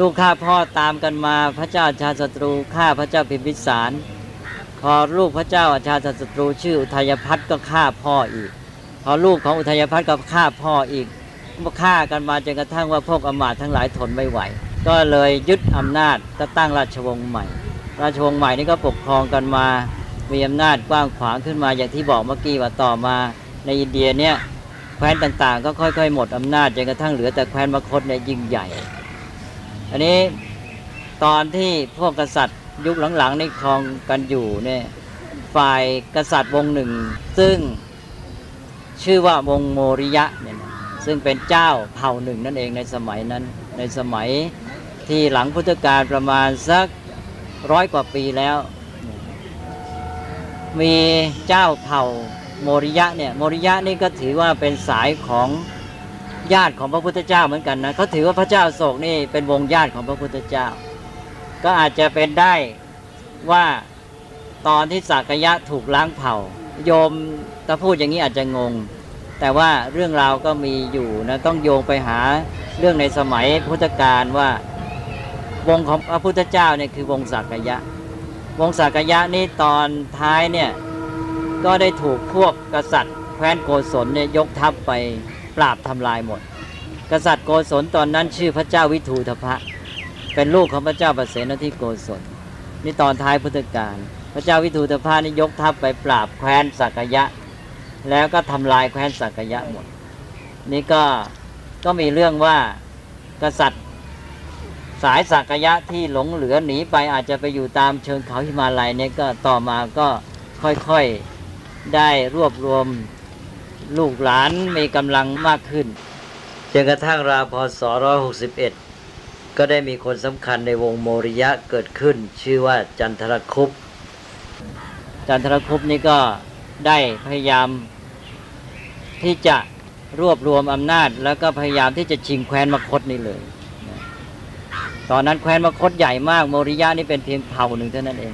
Speaker 2: ลูกฆ่าพ่อตามกันมาพระเจ้าอาชาศัตรูฆ่าพระเจ้าพิมพิสาร พอลูกพระเจ้าอาชาศัตรูชื่ออุทัยพัฒน์ก็ฆ่าพ่ออีก พอลูกของอุทัยพัฒน์ก็ฆ่าพ่ออีกก็ฆ่ากันมาจนกระทั่งว่าพวกอมาตย์ทั้งหลายทนไม่ไหว ก็เลยยึดอำนาจก็ตั้งราชวงศ์ใหม่ ราชวงศ์ใหม่นี่ก็ปกครองกันมา มีอำนาจกว้างขวางขึ้นมาอย่างที่บอกเมื่อกี้ว่าต่อมาในอินเดียเนี่ยแคว้นต่างๆ ก็ค่อยๆ หมดอำนาจจนกระทั่งเหลือแต่แคว้นมคตเนี่ยยิ่งใหญ่ อันนี้ตอนที่พวกกษัตริย์ยุคหลังๆนี่ครองกันอยู่เนี่ยฝ่ายกษัตริย์วงหนึ่ง ซึ่งชื่อว่าวงโมริยะเนี่ยซึ่งเป็นเจ้าเผ่าหนึ่งนั่นเองในสมัยนั้นในสมัย ที่หลังพุทธกาลประมาณสักร้อยกว่าปีแล้ว มีเจ้าเผ่าโมริยะเนี่ยโมริยะนี่ก็ถือว่าเป็นสายของญาติของพระพุทธเจ้าเหมือนกันนะเขาถือว่าพระเจ้าโศกนี่เป็นวงญาติของพระพุทธเจ้า ก็อาจจะเป็นได้ว่าตอนที่สักยะถูกล้างเผ่า โยมถ้าพูดอย่างนี้อาจจะงง แต่ว่าเรื่องราวก็มีอยู่นะต้องโยงไปหาเรื่องในสมัยพุทธกาลว่า วงของพระพุทธเจ้าเนี่ยคือวงสักยะ วงสักยะนี่ตอนท้ายเนี่ยก็ได้ถูกพวกกษัตริย์แคว้นโกศลเนี่ยยกทัพไปปราบทำลายหมด กษัตริย์โกศลตอนนั้นชื่อพระเจ้าวิทูธพะ เป็นลูกของพระเจ้าประเสนที่โกศลนี่ตอนท้ายพุทธกาลพระเจ้าวิทูธพะนี่ยกทัพไปปราบแคว้นสักยะ แล้วก็ทำลายแคว้นสักยะหมด นี่ก็ก็มีเรื่องว่ากษัตริย์ สายสักยะที่หลงเหลือหนีไปอาจจะไปอยู่ตามเชิงเขาหิมาลัยเนี่ยก็ต่อมาก็ค่อยๆได้รวบรวมลูกหลานมีกำลังมากขึ้นจนกระทั่งราวพศ161 ก็ได้มีคนสำคัญในวงโมริยะเกิดขึ้น ชื่อว่าจันทรคุปจันทรคุปนี่ก็ได้พยายามที่จะรวบรวมอำนาจ แล้วก็พยายามที่จะชิงแคว้นมคตนี่เลย ตอนนั้นแคว้นมคตใหญ่มากโมริยะนี่เป็นเพียงเผ่าหนึ่งเท่านั้นเอง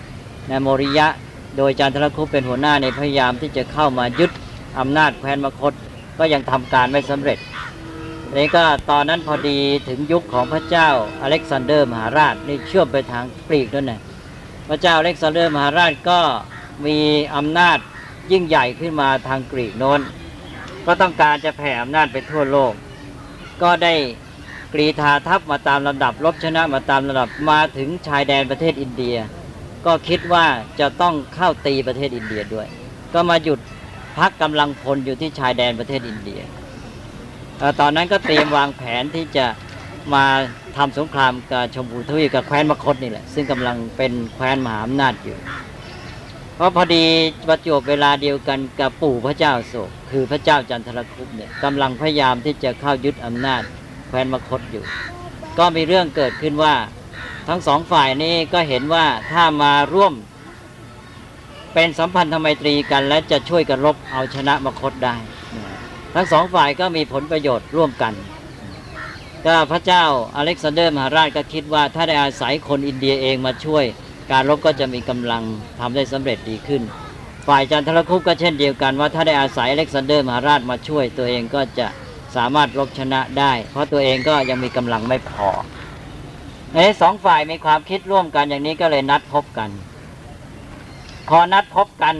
Speaker 2: นะโมริยะโดยจันทรคุปเป็นหัวหน้าในพยายามที่จะเข้ามายึดอำนาจแคว้นมคตก็ยังทำการไม่สำเร็จนี่ก็ตอนนั้นพอดีถึงยุคของพระเจ้าอเล็กซานเดอร์มหาราชนี่เชื่อมไปทางกรีกด้วยนะพระเจ้าอเล็กซานเดอร์มหาราชก็มีอำนาจยิ่งใหญ่ขึ้นมาทางกรีกโน้น ก็ต้องการจะแผ่อำนาจไปทั่วโลก ก็ได้ กรีธาทัพมาตามลำดับรบชนะมาตามลำดับมาถึงชายแดนประเทศอินเดีย ก็คิดว่าจะต้องเข้าตีประเทศอินเดียด้วย ก็มาหยุดพักกำลังพลอยู่ที่ชายแดนประเทศอินเดียตอนนั้นก็เตรียมวางแผนที่จะมาทำสงครามกับชมพูทวีกับแคว้นมคตนี่แหละซึ่งกำลังเป็นแคว้นมหาอำนาจอยู่ เพราะพอดีประจวบเวลาเดียวกันกับปู่พระเจ้าโศก คือพระเจ้าจันทรคุปเนี่ยกำลังพยายามที่จะเข้ายึดอำนาจ แคว้นมคตอยู่ ก็มีเรื่องเกิดขึ้นว่า ทั้งสองฝ่ายนี้ก็เห็นว่าถ้ามาร่วม เป็นสัมพันธไมตรีกัน และจะช่วยกันรบเอาชนะมคตได้ ทั้งสองฝ่ายก็มีผลประโยชน์ร่วมกัน ก็พระเจ้าอเล็กซานเดอร์มหาราชก็คิดว่าถ้าได้อาศัยคนอินเดียเองมาช่วย การรบก็จะมีกำลังทำได้สำเร็จดีขึ้นฝ่ายจันทรคุปก็เช่นเดียวกันว่าถ้าได้อาศัยอเล็กซานเดอร์มหาราชมาช่วยตัวเองก็จะ สามารถรบชนะได้ เพราะตัวเองก็ยังมีกำลังไม่พอเอ้สองฝ่ายมีความคิดร่วมกันอย่างนี้ก็เลยนัดพบกัน พอนัดพบกัน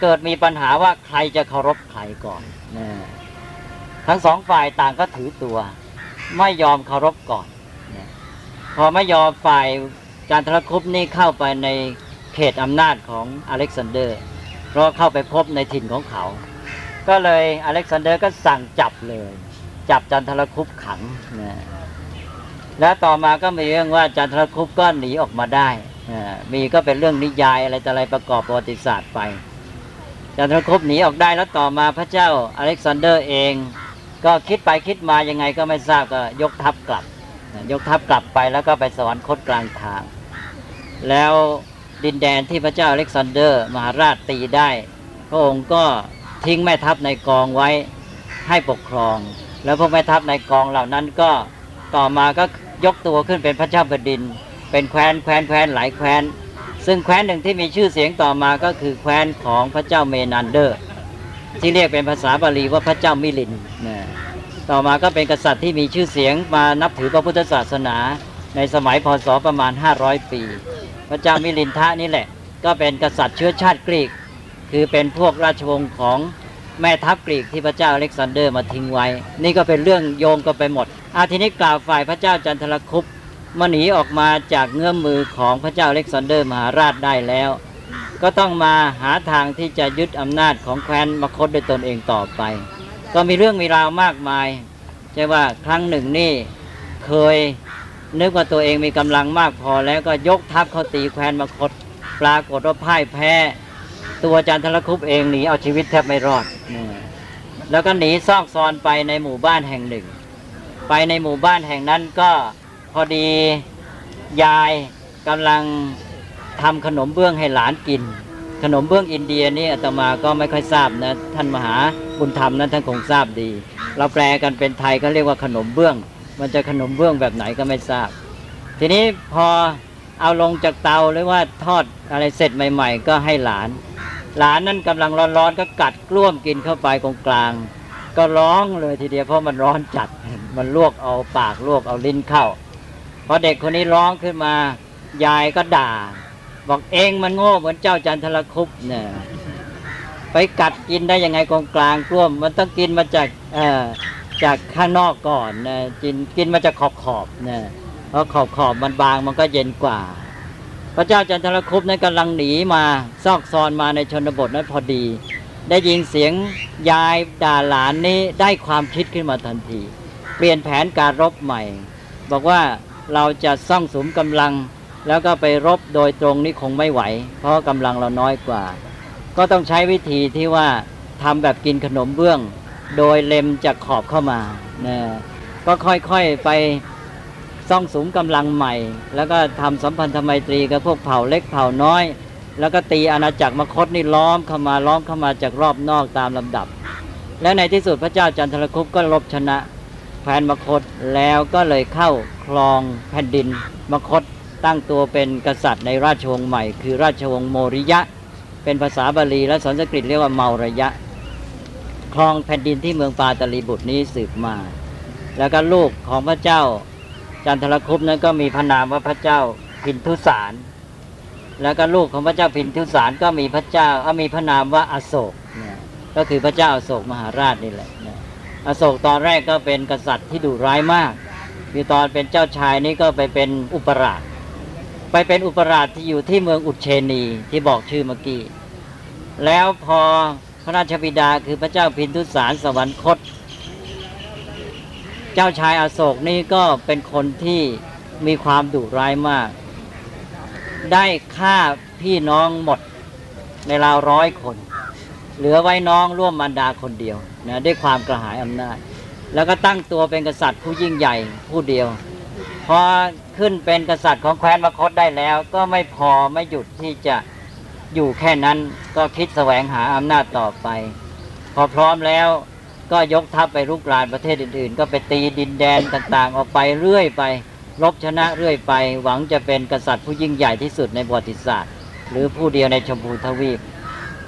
Speaker 2: เกิดมีปัญหาว่าใครจะเคารพใครก่อนนะทั้งสองฝ่ายต่างก็ถือตัว ไม่ยอมเคารพก่อนนะพอไม่ยอมฝ่ายจันทรคุปนี่เข้าไปในเขตอำนาจของอเล็กซานเดอร์ เพราะเข้าไปพบในถิ่นของเขา ก็เลยอเล็กซานเดอร์ก็สั่งจับเลย จับจันทรคุปขังนะและต่อมาก็มีเรื่องว่าจันทรคุปก็หนีออกมาได้มีก็เป็นเรื่องนิยายอะไรแต่อะไรประกอบประวัติศาสตร์ไป จันทรคุปหนีออกได้แล้วต่อมาพระเจ้าอเล็กซานเดอร์เอง ก็คิดไปคิดมายังไงก็ไม่ทราบก็ยกทัพกลับ ยกทัพกลับไปแล้วก็ไปสวรรคตกลางทาง แล้วดินแดนที่พระเจ้าอเล็กซานเดอร์ มหาราชตีได้ พระองค์ก็ ทิ้งแม่ทัพนายกองไว้ให้ปกครอง แล้วพวกแม่ทัพนายกองเหล่านั้นก็ต่อมาก็ยกตัวขึ้นเป็นพระเจ้าแผ่นดิน เป็นแคว้นแคว้นแคว้นหลายแคว้น ซึ่งแคว้นหนึ่งที่มีชื่อเสียงต่อมาก็คือแคว้นของพระเจ้าเมนันเดอร์ ที่เรียกเป็นภาษาบาลีว่าพระเจ้ามิลินทะต่อมาก็เป็นกษัตริย์ที่มีชื่อเสียงมานับถือพระพุทธศาสนาในสมัยพศประมาณ 500 ปี พระเจ้ามิลินทะนี่แหละ ก็เป็นกษัตริย์เชื้อชาติกรีก คือเป็นพวกราชวงศ์ของแม่ทัพกรีกที่พระเจ้าอเล็กซานเดอร์มาทิ้งไว้ นี่ก็เป็นเรื่องโยงกันไปหมด อาทีนี้กล่าวฝ่ายพระเจ้าจันทรคุปมาหนีออกมาจากเงื้อมมือของพระเจ้าเล็กซานเดอร์มหาราชได้แล้ว ก็ต้องมาหาทางที่จะยึดอำนาจของแคว้นมคตด้วยตนเองต่อไป ก็มีเรื่องมีราวมากมายใช่ว่าครั้งหนึ่งนี่เคยนึกว่าตัวเองมีกำลังมากพอแล้วก็ยกทัพเขาตีแคว้นมคต ปรากฏว่าพ่ายแพ้ ตัวจันทรคุปเองหนีเอาชีวิตแทบไม่รอด แล้วก็หนีซอกซอนไปในหมู่บ้านแห่งหนึ่ง ไปในหมู่บ้านแห่งนั้นก็พอดียายกำลังทำขนมเบื้องให้หลานกิน ขนมเบื้องอินเดียนี่อาตมาก็ไม่ค่อยทราบนะท่านมหาบุญธรรมนั้นท่านคงทราบดี เราแปลกันเป็นไทยก็เรียกว่าขนมเบื้อง มันจะขนมเบื้องแบบไหนก็ไม่ทราบ ทีนี้พอ เอาลงจากเตาหรือว่าทอดอะไรเสร็จใหม่ ๆ ก็ให้หลาน หลานนั้นกำลังร้อนๆก็กัดกล้วมกินเข้าไปตรงกลาง ก็ร้องเลยทีเดียวเพราะมันร้อนจัดมันลวกเอาปากลวกเอาลิ้นเข้าพอเด็กคนนี้ร้องขึ้นมายายก็ด่า บอกเองมันโง่เหมือนเจ้าจันทรคุปเนี่ยไปกัดกินได้ยังไงกองกลางกล้วม มันต้องกินมาจากเอ่อจากข้างนอกก่อนนะกินกินมาจากขอบขอบนะเพ ราะขอบขอบมันบางมันก็เย็นกว่า พระเจ้าจันทรคุปนั้นกำลังหนีมาซอกซอนมาในชนบทนั้นพอดี ได้ยินเสียงยายด่าหลานนี้ได้ความคิดขึ้นมาทันที เปลี่ยนแผนการรบใหม่ บอกว่าเราจะซ่องสมกำลัง แล้วก็ไปรบโดยตรงนี้คงไม่ไหว เพราะกำลังเราน้อยกว่า ก็ต้องใช้วิธีที่ว่าทำแบบกินขนมเบื้อง โดยเล็มจากขอบเข้ามานะก็ค่อยๆไป ซ่องสูงกำลังใหม่ แล้วก็ทำสัมพันธไมตรีกับพวกเผ่าเล็กเผ่าน้อย แล้วก็ตีอาณาจักรมคตนี่ล้อมเข้ามาล้อมเข้ามาจากรอบนอกตามลำดับ และในที่สุดพระเจ้าจันทรคุปก็ลบชนะแคว้นมคตแล้วก็เลยเข้าครองแผ่นดินมคตตั้งตัวเป็นกษัตริย์ในราชวงศ์ใหม่ คือราชวงศ์โมริยะ เป็นภาษาบาลีและสันสกฤตเรียกว่าเมาระยะครองแผ่นดินที่เมืองปาตลีบุตรนี้สืบมา แล้วก็ลูกของพระเจ้า จันทรคุปนั้นก็มีพระนามว่าพระเจ้าพินทุสาร แล้วก็ลูกของพระเจ้าพินทุสารก็มีพระเจ้าเขามีพระนามว่าอโศกเนี่ยก็คือพระเจ้าอโศกมหาราชนี่แหละนอโศกตอนแรกก็เป็นกษัตริย์ที่ดุร้ายมากมีตอนเป็นเจ้าชายนี้ก็ไปเป็นอุปราช ไปเป็นอุปราชที่อยู่ที่เมืองอุเชนีที่บอกชื่อเมื่อกี้ แล้วพอพระราชบิดาคือพระเจ้าพินทุสารสวรรคต เจ้าชายอาโศกนี่ก็เป็นคนที่มีความดุร้ายมาก ได้ฆ่าพี่น้องหมดในราวร้อยคน เหลือไว้น้องร่วมมารดาคนเดียวนะด้วยความกระหายอำนาจ แล้วก็ตั้งตัวเป็นกษัตริย์ผู้ยิ่งใหญ่ผู้เดียวพอขึ้นเป็นกษัตริย์ของแคว้นมคตได้แล้ว ก็ไม่พอไม่หยุดที่จะอยู่แค่นั้นก็คิดแสวงหาอำนาจต่อไป พอพร้อมแล้ว ก็ยกทัพไปรุกรานประเทศอื่นๆ ก็ไปตีดินแดนต่างๆ ออกไปเรื่อยไป รบชนะเรื่อยไป หวังจะเป็นกษัตริย์ผู้ยิ่งใหญ่ที่สุดในประวัติศาสตร์ หรือผู้เดียวในชมพูทวีป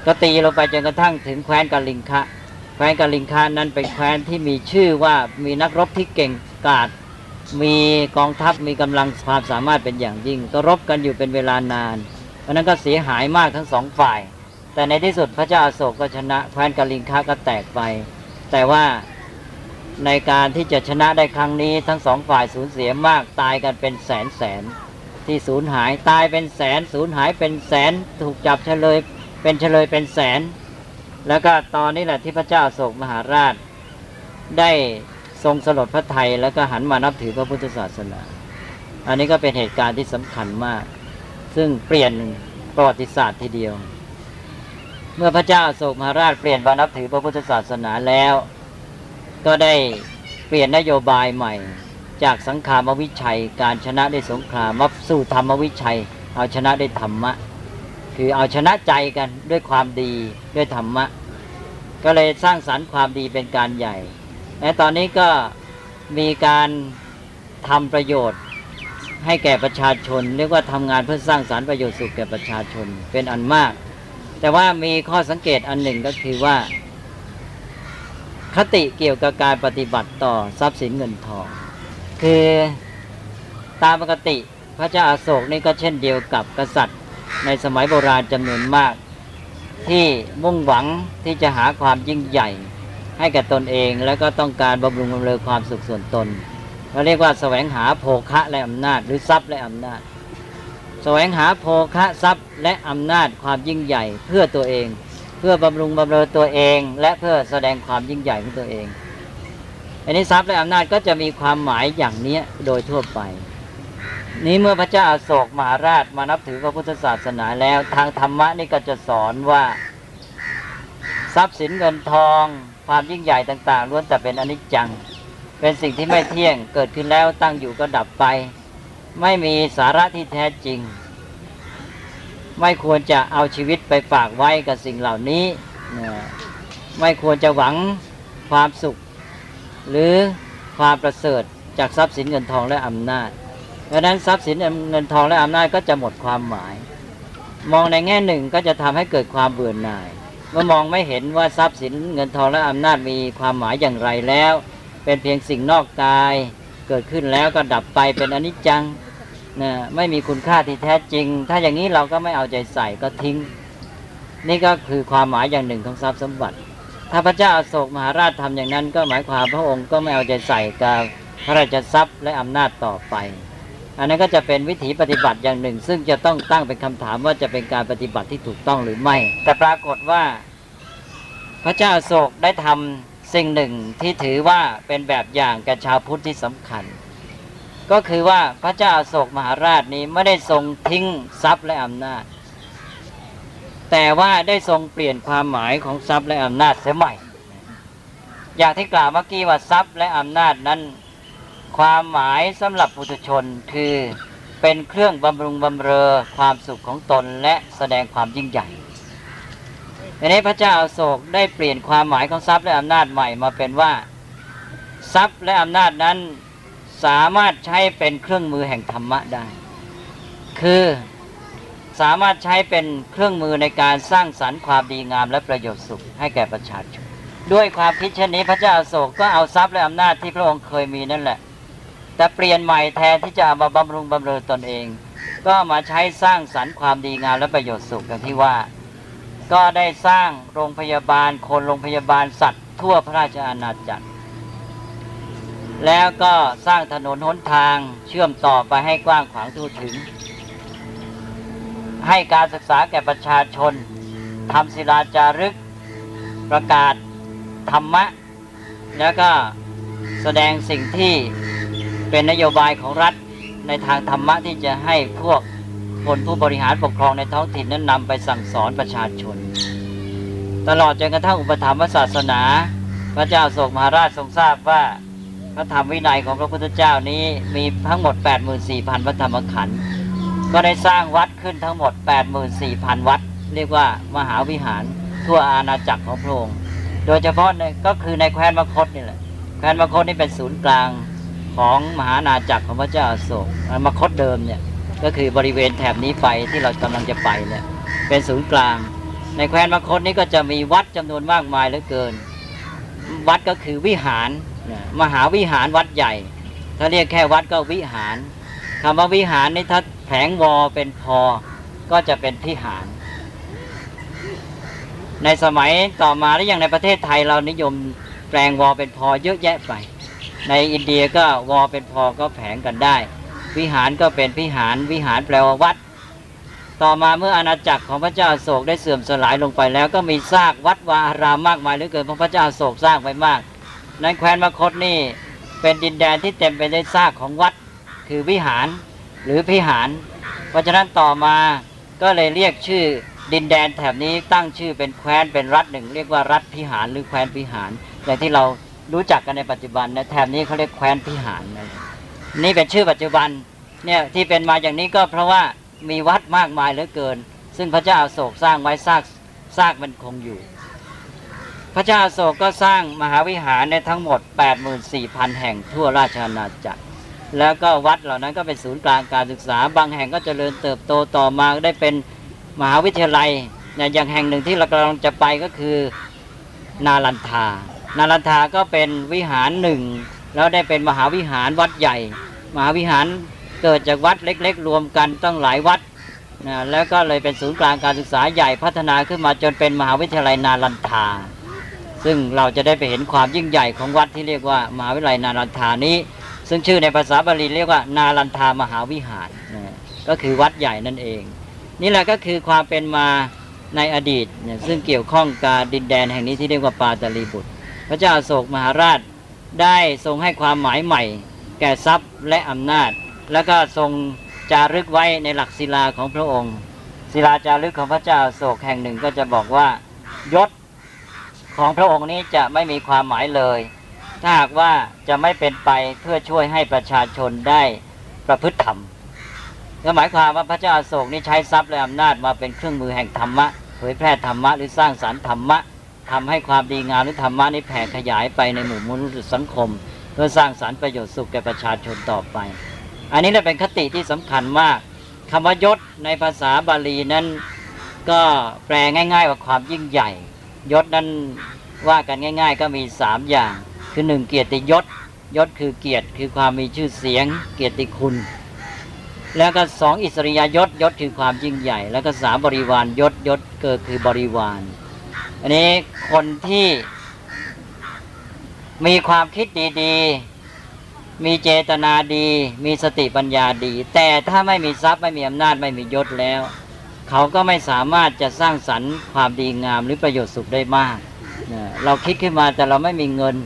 Speaker 2: ก็ตีลงไปจนกระทั่งถึงแคว้นกาลิงคะแคว้นกาลิงคะนั้นเป็นแคว้นที่มีชื่อว่ามีนักรบที่เก่งกาจมีกองทัพมีกำลังความสามารถเป็นอย่างยิ่ง ก็รบกันอยู่เป็นเวลานาน เพราะนั้นก็เสียหายมากทั้งสองฝ่าย แต่ในที่สุดพระเจ้าอาโศกก็ชนะแคว้นกาลิงคะก็แตกไป แต่ว่าในการที่จะชนะได้ครั้งนี้ ทั้งสองฝ่ายสูญเสียมากตายกันเป็นแสนแสนที่สูญหายตายเป็นแสนสูญหายเป็นแสนถูกจับเฉลยเป็นเฉลยเป็นแสน แล้วก็ตอนนี้แหละที่พระเจ้าโศกมหาราช ได้ทรงสลดพระไทยแล้วก็หันมานับถือพระพุทธศาสนา อันนี้ก็เป็นเหตุการณ์ที่สำคัญมาก ซึ่งเปลี่ยนประวัติศาสตร์ทีเดียว เมื่อพระเจ้าโศกมหาราชเปลี่ยนมานับถือพระพุทธศาสนาแล้ว ก็ได้เปลี่ยนนโยบายใหม่ จากสังขารวิชัย การชนะได้สงครามมาสู่ธรรมวิชัย เอาชนะได้ธรรมะ คือเอาชนะใจกันด้วยความดีด้วยธรรมะ ก็เลยสร้างสรรค์ความดีเป็นการใหญ่และตอนนี้ก็มีการทำประโยชน์ให้แก่ประชาชนเรียกว่าทำงานเพื่อสร้างสารรค์ประโยชน์สุขแก่ประชาชนเป็นอันมาก แต่ว่ามีข้อสังเกตอันหนึ่งก็คือว่า คติเกี่ยวกับการปฏิบัติต่อทรัพย์สินเงินทอง คือตามปกติพระเจ้าอาโศกนี่ก็เช่นเดียวกับกษัตริย์ ในสมัยโบราณจำนวนมาก ที่มุ่งหวังที่จะหาความยิ่งใหญ่ ให้กับตนเอง แล้วก็ต้องการบำรุงบำเรอความสุขส่วนตนเราเรียกว่าแสวงหาโภคะและอำนาจ หรือทรัพย์และอำนาจ แสวงหาโภคะทรัพย์ และอำนาจความยิ่งใหญ่เพื่อตัวเอง เพื่อบำรุงบำเรอตัวเอง และเพื่อแสดงความยิ่งใหญ่ของตัวเอง อันนี้ทรัพย์และอำนาจก็จะมีความหมายอย่างนี้โดยทั่วไป นี้เมื่อพระเจ้าอาโศกมหาราชมานับถือพระพุทธศาสนาแล้วทางธรรมะนี่ก็จะสอนว่า ทรัพย์สินเงินทอง ความยิ่งใหญ่ต่าง ๆล้วนแต่เป็นอนิจจัง เป็นสิ่งที่ไม่เที่ยงเกิดขึ้นแล้วตั้งอยู่ก็ดับไป ไม่มีสาระที่แท้จริง ไม่ควรจะเอาชีวิตไปฝากไว้กับสิ่งเหล่านี้ ไม่ควรจะหวังความสุข หรือความประเสริฐจากทรัพย์สินเงินทองและอำนาจดังนั้นทรัพย์สินเงินทองและอำนาจก็จะหมดความหมาย มองในแง่หนึ่งก็จะทำให้เกิดความเบื่อหน่าย เมื่อมองไม่เห็นว่าทรัพย์สินเงินทองและอำนาจมีความหมายอย่างไรแล้ว เป็นเพียงสิ่งนอกกาย เกิดขึ้นแล้วก็ดับไปเป็นอนิจจัง นะไม่มีคุณค่าที่แท้จริง ถ้าอย่างนี้เราก็ไม่เอาใจใส่ก็ทิ้ง นี่ก็คือความหมายอย่างหนึ่งของทรัพย์สมบัติ ถ้าพระเจ้าอโศกมหาราชทำอย่างนั้น ก็หมายความพระองค์ก็ไม่เอาใจใส่กับพระราชทรัพย์และอำนาจต่อไป อันนั้นก็จะเป็นวิถีปฏิบัติอย่างหนึ่ง ซึ่งจะต้องตั้งเป็นคำถามว่าจะเป็นการปฏิบัติที่ถูกต้องหรือไม่ แต่ปรากฏว่า พระเจ้าโศกได้ทำสิ่งหนึ่งที่ถือว่าเป็นแบบอย่างแก่ชาวพุทธที่สำคัญ ก็คือว่าพระเจ้าโศกมหาราชนี้ไม่ได้ทรงทิ้งทรัพย์และอำนาจ แต่ว่าได้ทรงเปลี่ยนความหมายของทรัพย์และอำนาจเสียใหม่ อย่างที่กล่าวเมื่อกี้ว่าทรัพย์และอำนาจนั้น ความหมายสำหรับปุถุชนคือเป็นเครื่องบำรุงบำเรอความสุขของตนและแสดงความยิ่งใหญ่ในนี้พระเจ้าอาโศกได้เปลี่ยนความหมายของทรัพย์และอำนาจใหม่มาเป็นว่า ทรัพย์และอำนาจนั้น สามารถใช้เป็นเครื่องมือแห่งธรรมะได้ คือสามารถใช้เป็นเครื่องมือในการสร้างสรรค์ความดีงามและประโยชน์สุขให้แก่ประชาชน ด้วยความคิดเช่นนี้พระเจ้าอโศกก็เอาทรัพย์และอำนาจที่พระองค์เคยมีนั่นแหละ แต่เปลี่ยนใหม่แทนที่จะามาบำรุงบำเรอตนเอง ก็มาใช้สร้างสรรค์ความดีงามและประโยชน์สุขอย่างที่ว่า ก็ได้สร้างโรงพยาบาลคนโรงพยาบาลสัตว์ ทั่วพระราชอาณาจักร แล้วก็สร้างถนนหนทางเชื่อมต่อไปให้กว้างขวางทั่วถึง ให้การศึกษาแก่ประชาชนทำศิลาจารึก ประกาศธรรมะ แล้วก็แสดงสิ่งที่เป็นนโยบายของรัฐในทางธรรมะที่จะให้พวกคนผู้บริหารปกครองในท้องถิ่นนั้นนำไปสั่งสอนประชาชน ตลอดจนกระทั่งอุปถัมภศาสนา พระเจ้าโศกมหาราชทรงทราบว่า ระธรรมวินัยของพระพุทธเจ้านี้มีทั้งหมด 84,000พระธรรมขันธ์ก็ได้สร้างวัดขึ้นทั้งหมด 84,000 วัด เรียกว่ามหาวิหารทั่วอาณาจักรของพระองค์โดยเฉพาะในก็คือในแคว้นมคตนี่แหละแคว้นมคตนี่เป็นศูนย์กลางของมหาอาณาจักรของพระเจ้าอโศกมคตเดิมเนี่ยก็คือบริเวณแถบนี้ไปที่เรากำลังจะไปเนี่ยเป็นศูนย์กลาง ในแคว้นมคตนี้ก็จะมีวัดจำนวนมากมายเหลือเกิน วัดก็คือวิหาร มหาวิหารวัดใหญ่ ถ้าเรียกแค่วัดก็วิหารคำว่าวิหารนี่ถ้าแผงวอเป็นพอ ก็จะเป็นพิหาร ในสมัยต่อมาและอย่างในประเทศไทยเรานิยมแปลงวอเป็นพอเยอะแยะไป ในอินเดียก็วอเป็นพอก็แผงกันได้ วิหารก็เป็นพิหาร วิหารแปลว่าวัด ต่อมาเมื่ออาณาจักรของพระเจ้าโศกได้เสื่อมสลายลงไปแล้ว ก็มีซากวัดวาอารามมากมายเหลือเกินเพราะพระเจ้าโศกสร้างไปมาก ในแคว้นมคตนี่เป็นดินแดนที่เต็มไปด้วยซากของวัด คือวิหารหรือพิหาร เพราะฉะนั้นต่อมาก็เลยเรียกชื่อดินแดนแถบนี้ตั้งชื่อเป็นแคว้นเป็นรัฐหนึ่ง เรียกว่ารัฐพิหารหรือแคว้นพิหารอย่างที่เรารู้จักกันในปัจจุบันนะแถบนี้เขาเรียกแคว้นพิหารนะนี่เป็นชื่อปัจจุบันเนี่ยที่เป็นมาอย่างนี้ก็เพราะว่ามีวัดมากมายเหลือเกิน ซึ่งพระเจ้าอาโศกสร้างไว้ซากซากมันคงอยู่ พระเจ้าโศกก็สร้างมหาวิหารในทั้งหมด 84,000 แห่งทั่วราชอาณาจักร แล้วก็วัดเหล่านั้นก็เป็นศูนย์กลางการศึกษา บางแห่งก็เจริญเติบโตต่อมาได้เป็นมหาวิทยาลัย อย่างแห่งหนึ่งที่เรากำลังจะไปก็คือนาลันทา นาลันทาก็เป็นวิหารหนึ่งแล้วได้เป็นมหาวิหารวัดใหญ่ มหาวิหารเกิดจากวัดเล็ก ๆ รวมกันต้องหลายวัดนะแล้วก็เลยเป็นศูนย์กลางการศึกษาใหญ่พัฒนาขึ้นมาจนเป็นมหาวิทยาลัยนาลันทา ซึ่งเราจะได้ไปเห็นความยิ่งใหญ่ของวัดที่เรียกว่ามหาวิทยาลัยนาลันทานี้ ซึ่งชื่อในภาษาบาลีเรียกว่า นาลันทามหาวิหารนะก็คือวัดใหญ่นั่นเอง นี่แหละก็คือความเป็นมาในอดีตเนี่ยซึ่งเกี่ยวข้องกับดินแดนแห่งนี้ที่เรียกว่าปาตาลีบุตร พระเจ้าโศกมหาราชได้ทรงให้ความหมายใหม่ แก่ทรัพย์และอำนาจ แล้วก็ทรงจารึกไว้ในหลักศิลาของพระองค์ ศิลาจารึกของพระเจ้าโศกแห่งหนึ่งก็จะบอกว่ายศ ของพระองค์นี้จะไม่มีความหมายเลย ถ้าหากว่าจะไม่เป็นไปเพื่อช่วยให้ประชาชนได้ประพฤติธรรมก็หมายความว่าพระเจ้าอโศกนี้ใช้ทรัพย์และอำนาจมาเป็นเครื่องมือแห่งธรรมะเผยแพร่ธรรมะหรือสร้างสารรค์ธรรมะทำให้ความดีงามหรือธรรมะนี้แผ่ขยายไปในหมู่มนุษยสังคม เพื่อสร้างสารรค์ประโยชน์สุขแก่ประชาชนต่อไป อันนี้เป็นคติที่สำคัญมากคำว่ายศในภาษาบาลีนั้น ก็แปลง่าย ๆ ว่าความยิ่งใหญ่ ยศนั้นว่ากันง่าย ๆ ก็มีสามอย่าง คือหนึ่งเกียรติยศยศคือเกียรติคือความมีชื่อเสียง เกียรติคุณ แล้วก็สองอิสริยยศยศคือความยิ่งใหญ่ แล้วก็สามบริวารยศยศเกิดคือบริวาร อันนี้คนที่มีความคิดดีๆ มีเจตนาดี มีสติปัญญาดี แต่ถ้าไม่มีทรัพย์ไม่มีอำนาจไม่มียศแล้ว เขาก็ไม่สามารถจะสร้างสรรค์ความดีงามหรือประโยชน์สุขได้มากนะเราคิดขึ้นมาแต่เราไม่มีเงิน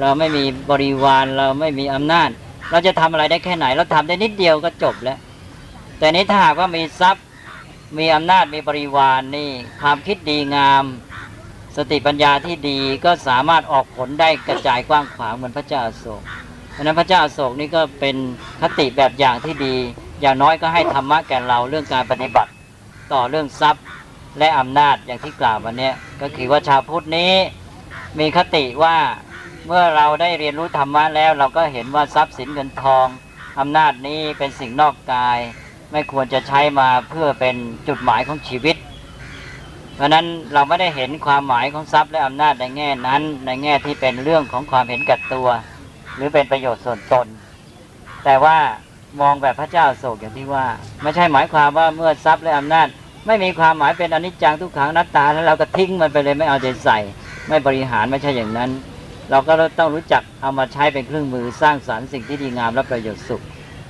Speaker 2: เราไม่มีบริวารเราไม่มีอำนาจ เราจะทำอะไรได้แค่ไหน เราทำได้นิดเดียวก็จบแล้ว แต่นี้ถ้าหากว่ามีทรัพย์มีอำนาจมีบริวารนนี่ความคิดดีงาม สติปัญญาที่ดีก็สามารถออกผลได้กระจายกว้างขวางเหมือนพระเจ้าอโศกเพราะนั้นพระเจ้าอโศกนี่ก็เป็นคติแบบอย่างที่ดี อย่างน้อยก็ให้ธรรมะแก่เราเรื่องการปฏิบัติ ต่อเรื่องทรัพย์และอำนาจอย่างที่กล่าววันนี้ก็คือว่าชาวพุทธนี้มีคติว่าเมื่อเราได้เรียนรู้ธรรมะแล้ว เราก็เห็นว่าทรัพย์สินเงินทองอำนาจนี้เป็นสิ่งนอกกาย ไม่ควรจะใช้มาเพื่อเป็นจุดหมายของชีวิต เพราะนั้นเราไม่ได้เห็นความหมายของทรัพย์และอำนาจในแง่นั้น ในแง่ที่เป็นเรื่องของความเห็นแก่ตัว หรือเป็นประโยชน์ส่วนตน แต่ว่ามองแบบพระเจ้าโศกอย่างที่ว่า ไม่ใช่หมายความว่าเมื่อทรัพย์และอำนาจ ไม่มีความหมายเป็นอนิจจังทุกขังนัตตาแล้วเราก็ทิ้งมันไปเลยไม่เอาใจใส่ ไม่บริหารไม่ใช่อย่างนั้น เราก็ต้องรู้จักเอามาใช้เป็นเครื่องมือสร้างสรรค์สิ่งที่ดีงามและประโยชน์สุข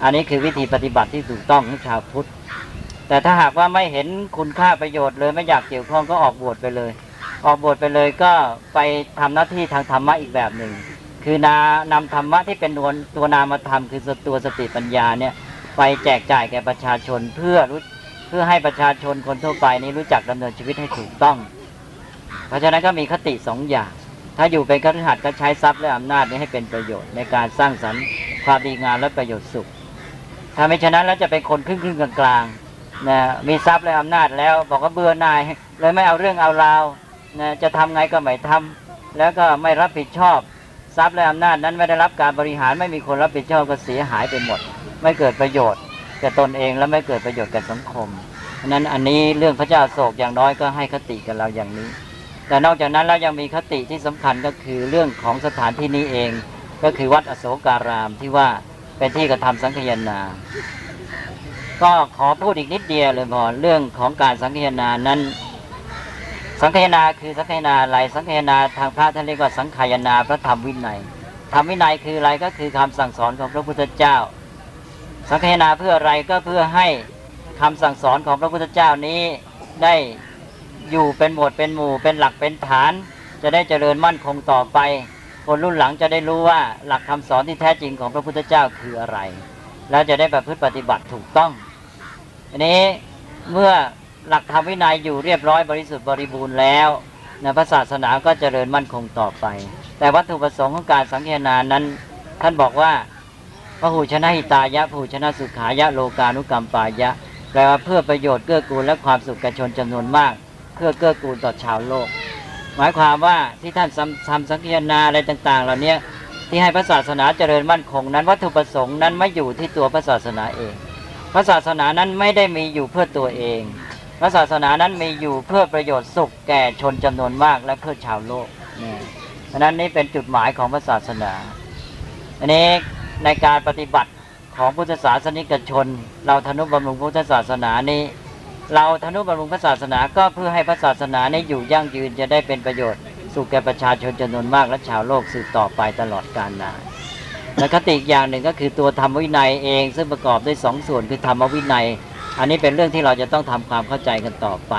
Speaker 2: อันนี้คือวิธีปฏิบัติที่ถูกต้องของชาวพุทธ แต่ถ้าหากว่าไม่เห็นคุณค่าประโยชน์เลยไม่อยากเกี่ยวข้องก็ออกบวชไปเลย ออกบวชไปเลยก็ไปทำหน้าที่ทางธรรมะอีกแบบหนึ่งคือนานำธรรมะที่เป็นตัวนามธรรมคือตัวสติปัญญาเนี่ยไปแจกจ่ายแก่ประชาชนเพื่อรู้ พื่อให้ประชาชนคนทั่วไปนี้รู้จักดำเนินชีวิตให้ถูกต้อง เพราะฉะนั้นก็มีคติสองอย่าง ถ้าอยู่เป็นคฤหัสถ์ก็ใช้ทรัพย์และอำนาจนี้ให้เป็นประโยชน์ในการสร้างสรรค์ความดีงามและประโยชน์สุข ถ้าไม่ฉะนั้นแล้วจะเป็นคนครึ่งครึ่งกลางกลางๆนะมีทรัพย์และอำนาจแล้วบอกว่าเบื่อหน่ายเลยไม่เอาเรื่องเอาราวนะจะทำไงก็ไม่ทำแล้วก็ไม่รับผิดชอบทรัพย์และอำนาจนั้นไม่ได้รับการบริหารไม่มีคนรับผิดชอบก็เสียหายไปหมด ไม่เกิดประโยชน์ แก่ตนเองและไม่เกิดประโยชน์แก่สังคมฉะนั้นอันนี้เรื่องพระเจ้าโศกอย่างน้อยก็ให้คติกับเราอย่างนี้ แต่นอกจากนั้นแล้วยังมีคติที่สำคัญก็คือเรื่องของสถานที่นี้เอง ก็คือวัดอโศการามที่ว่าเป็นที่กระทำสังฆยนา ก็ขอพูดอีกนิดเดียวเลยพอเรื่องของการสังฆยนานั้นสังฆยนาคือสังฆยนาอะไรสังฆยนาทางพระท่านเรียกว่าสังขยนาพระธรรมวินัยธรรมวินัยคืออะไรก็คือคำสั่งสอนของพระพุทธเจ้า สังฆนาเพื่ออะไรก็เพื่อให้คำสั่งสอนของพระพุทธเจ้านี้ได้อยู่เป็นหมวดเป็นหมู่เป็นหลักเป็นฐาน จะได้เจริญมั่นคงต่อไป คนรุ่นหลังจะได้รู้ว่าหลักคำสอนที่แท้จริงของพระพุทธเจ้าคืออะไร แล้วจะได้ประพฤติปฏิบัติถูกต้องอันนี้เมื่อหลักธรรมวินัยอยู่เรียบร้อยบริสุทธิ์บริบูรณ์แล้วนะพระศาสนาก็เจริญมั่นคงต่อไป แต่วัตถุประสงค์ของการสังเกตนานั้น ท่านบอกว่า พระหูชนะหิตายะพระหูชนะสุขายะโลกานุกรรมปายะ แปลว่าเพื่อประโยชน์เกื้อกูลและความสุขแก่ชนจำนวนมาก เพื่อเกื้อกูลต่อชาวโลก หมายความว่าที่ท่านทำสังเกตนาอะไรต่าง ๆ เหล่านี้ที่ให้พระศาสนาเจริญมั่นคงนั้นวัตถุประสงค์นั้นไม่อยู่ที่ตัวพระศาสนาเอง พระศาสนานั้นไม่ได้มีอยู่เพื่อตัวเอง พระศาสนานั้นมีอยู่เพื่อประโยชน์สุขแก่ชนจำนวนมากและเพื่อชาวโลกนี่เพราะนั้นนี่เป็นจุดหมายของพระศาสนา อันนี้ ในการปฏิบัติของพุทธศาสนิกชน เราธนุบำรุงพุทธศาสนานี้ เราธนุบำรุงพระศาสนาก็เพื่อให้พระศาสนานี้อยู่ยั่งยืนจะได้เป็นประโยชน์สุขแก่ประชาชนจำนวนมากและชาวโลกสืบต่อไปตลอดกาลนานและคติอีกอย่างหนึ่งก็คือตัวธรรมวินัยเอง ซึ่งประกอบด้วยสองส่วนคือธรรมวินัย อันนี้เป็นเรื่องที่เราจะต้องทำความเข้าใจกันต่อไป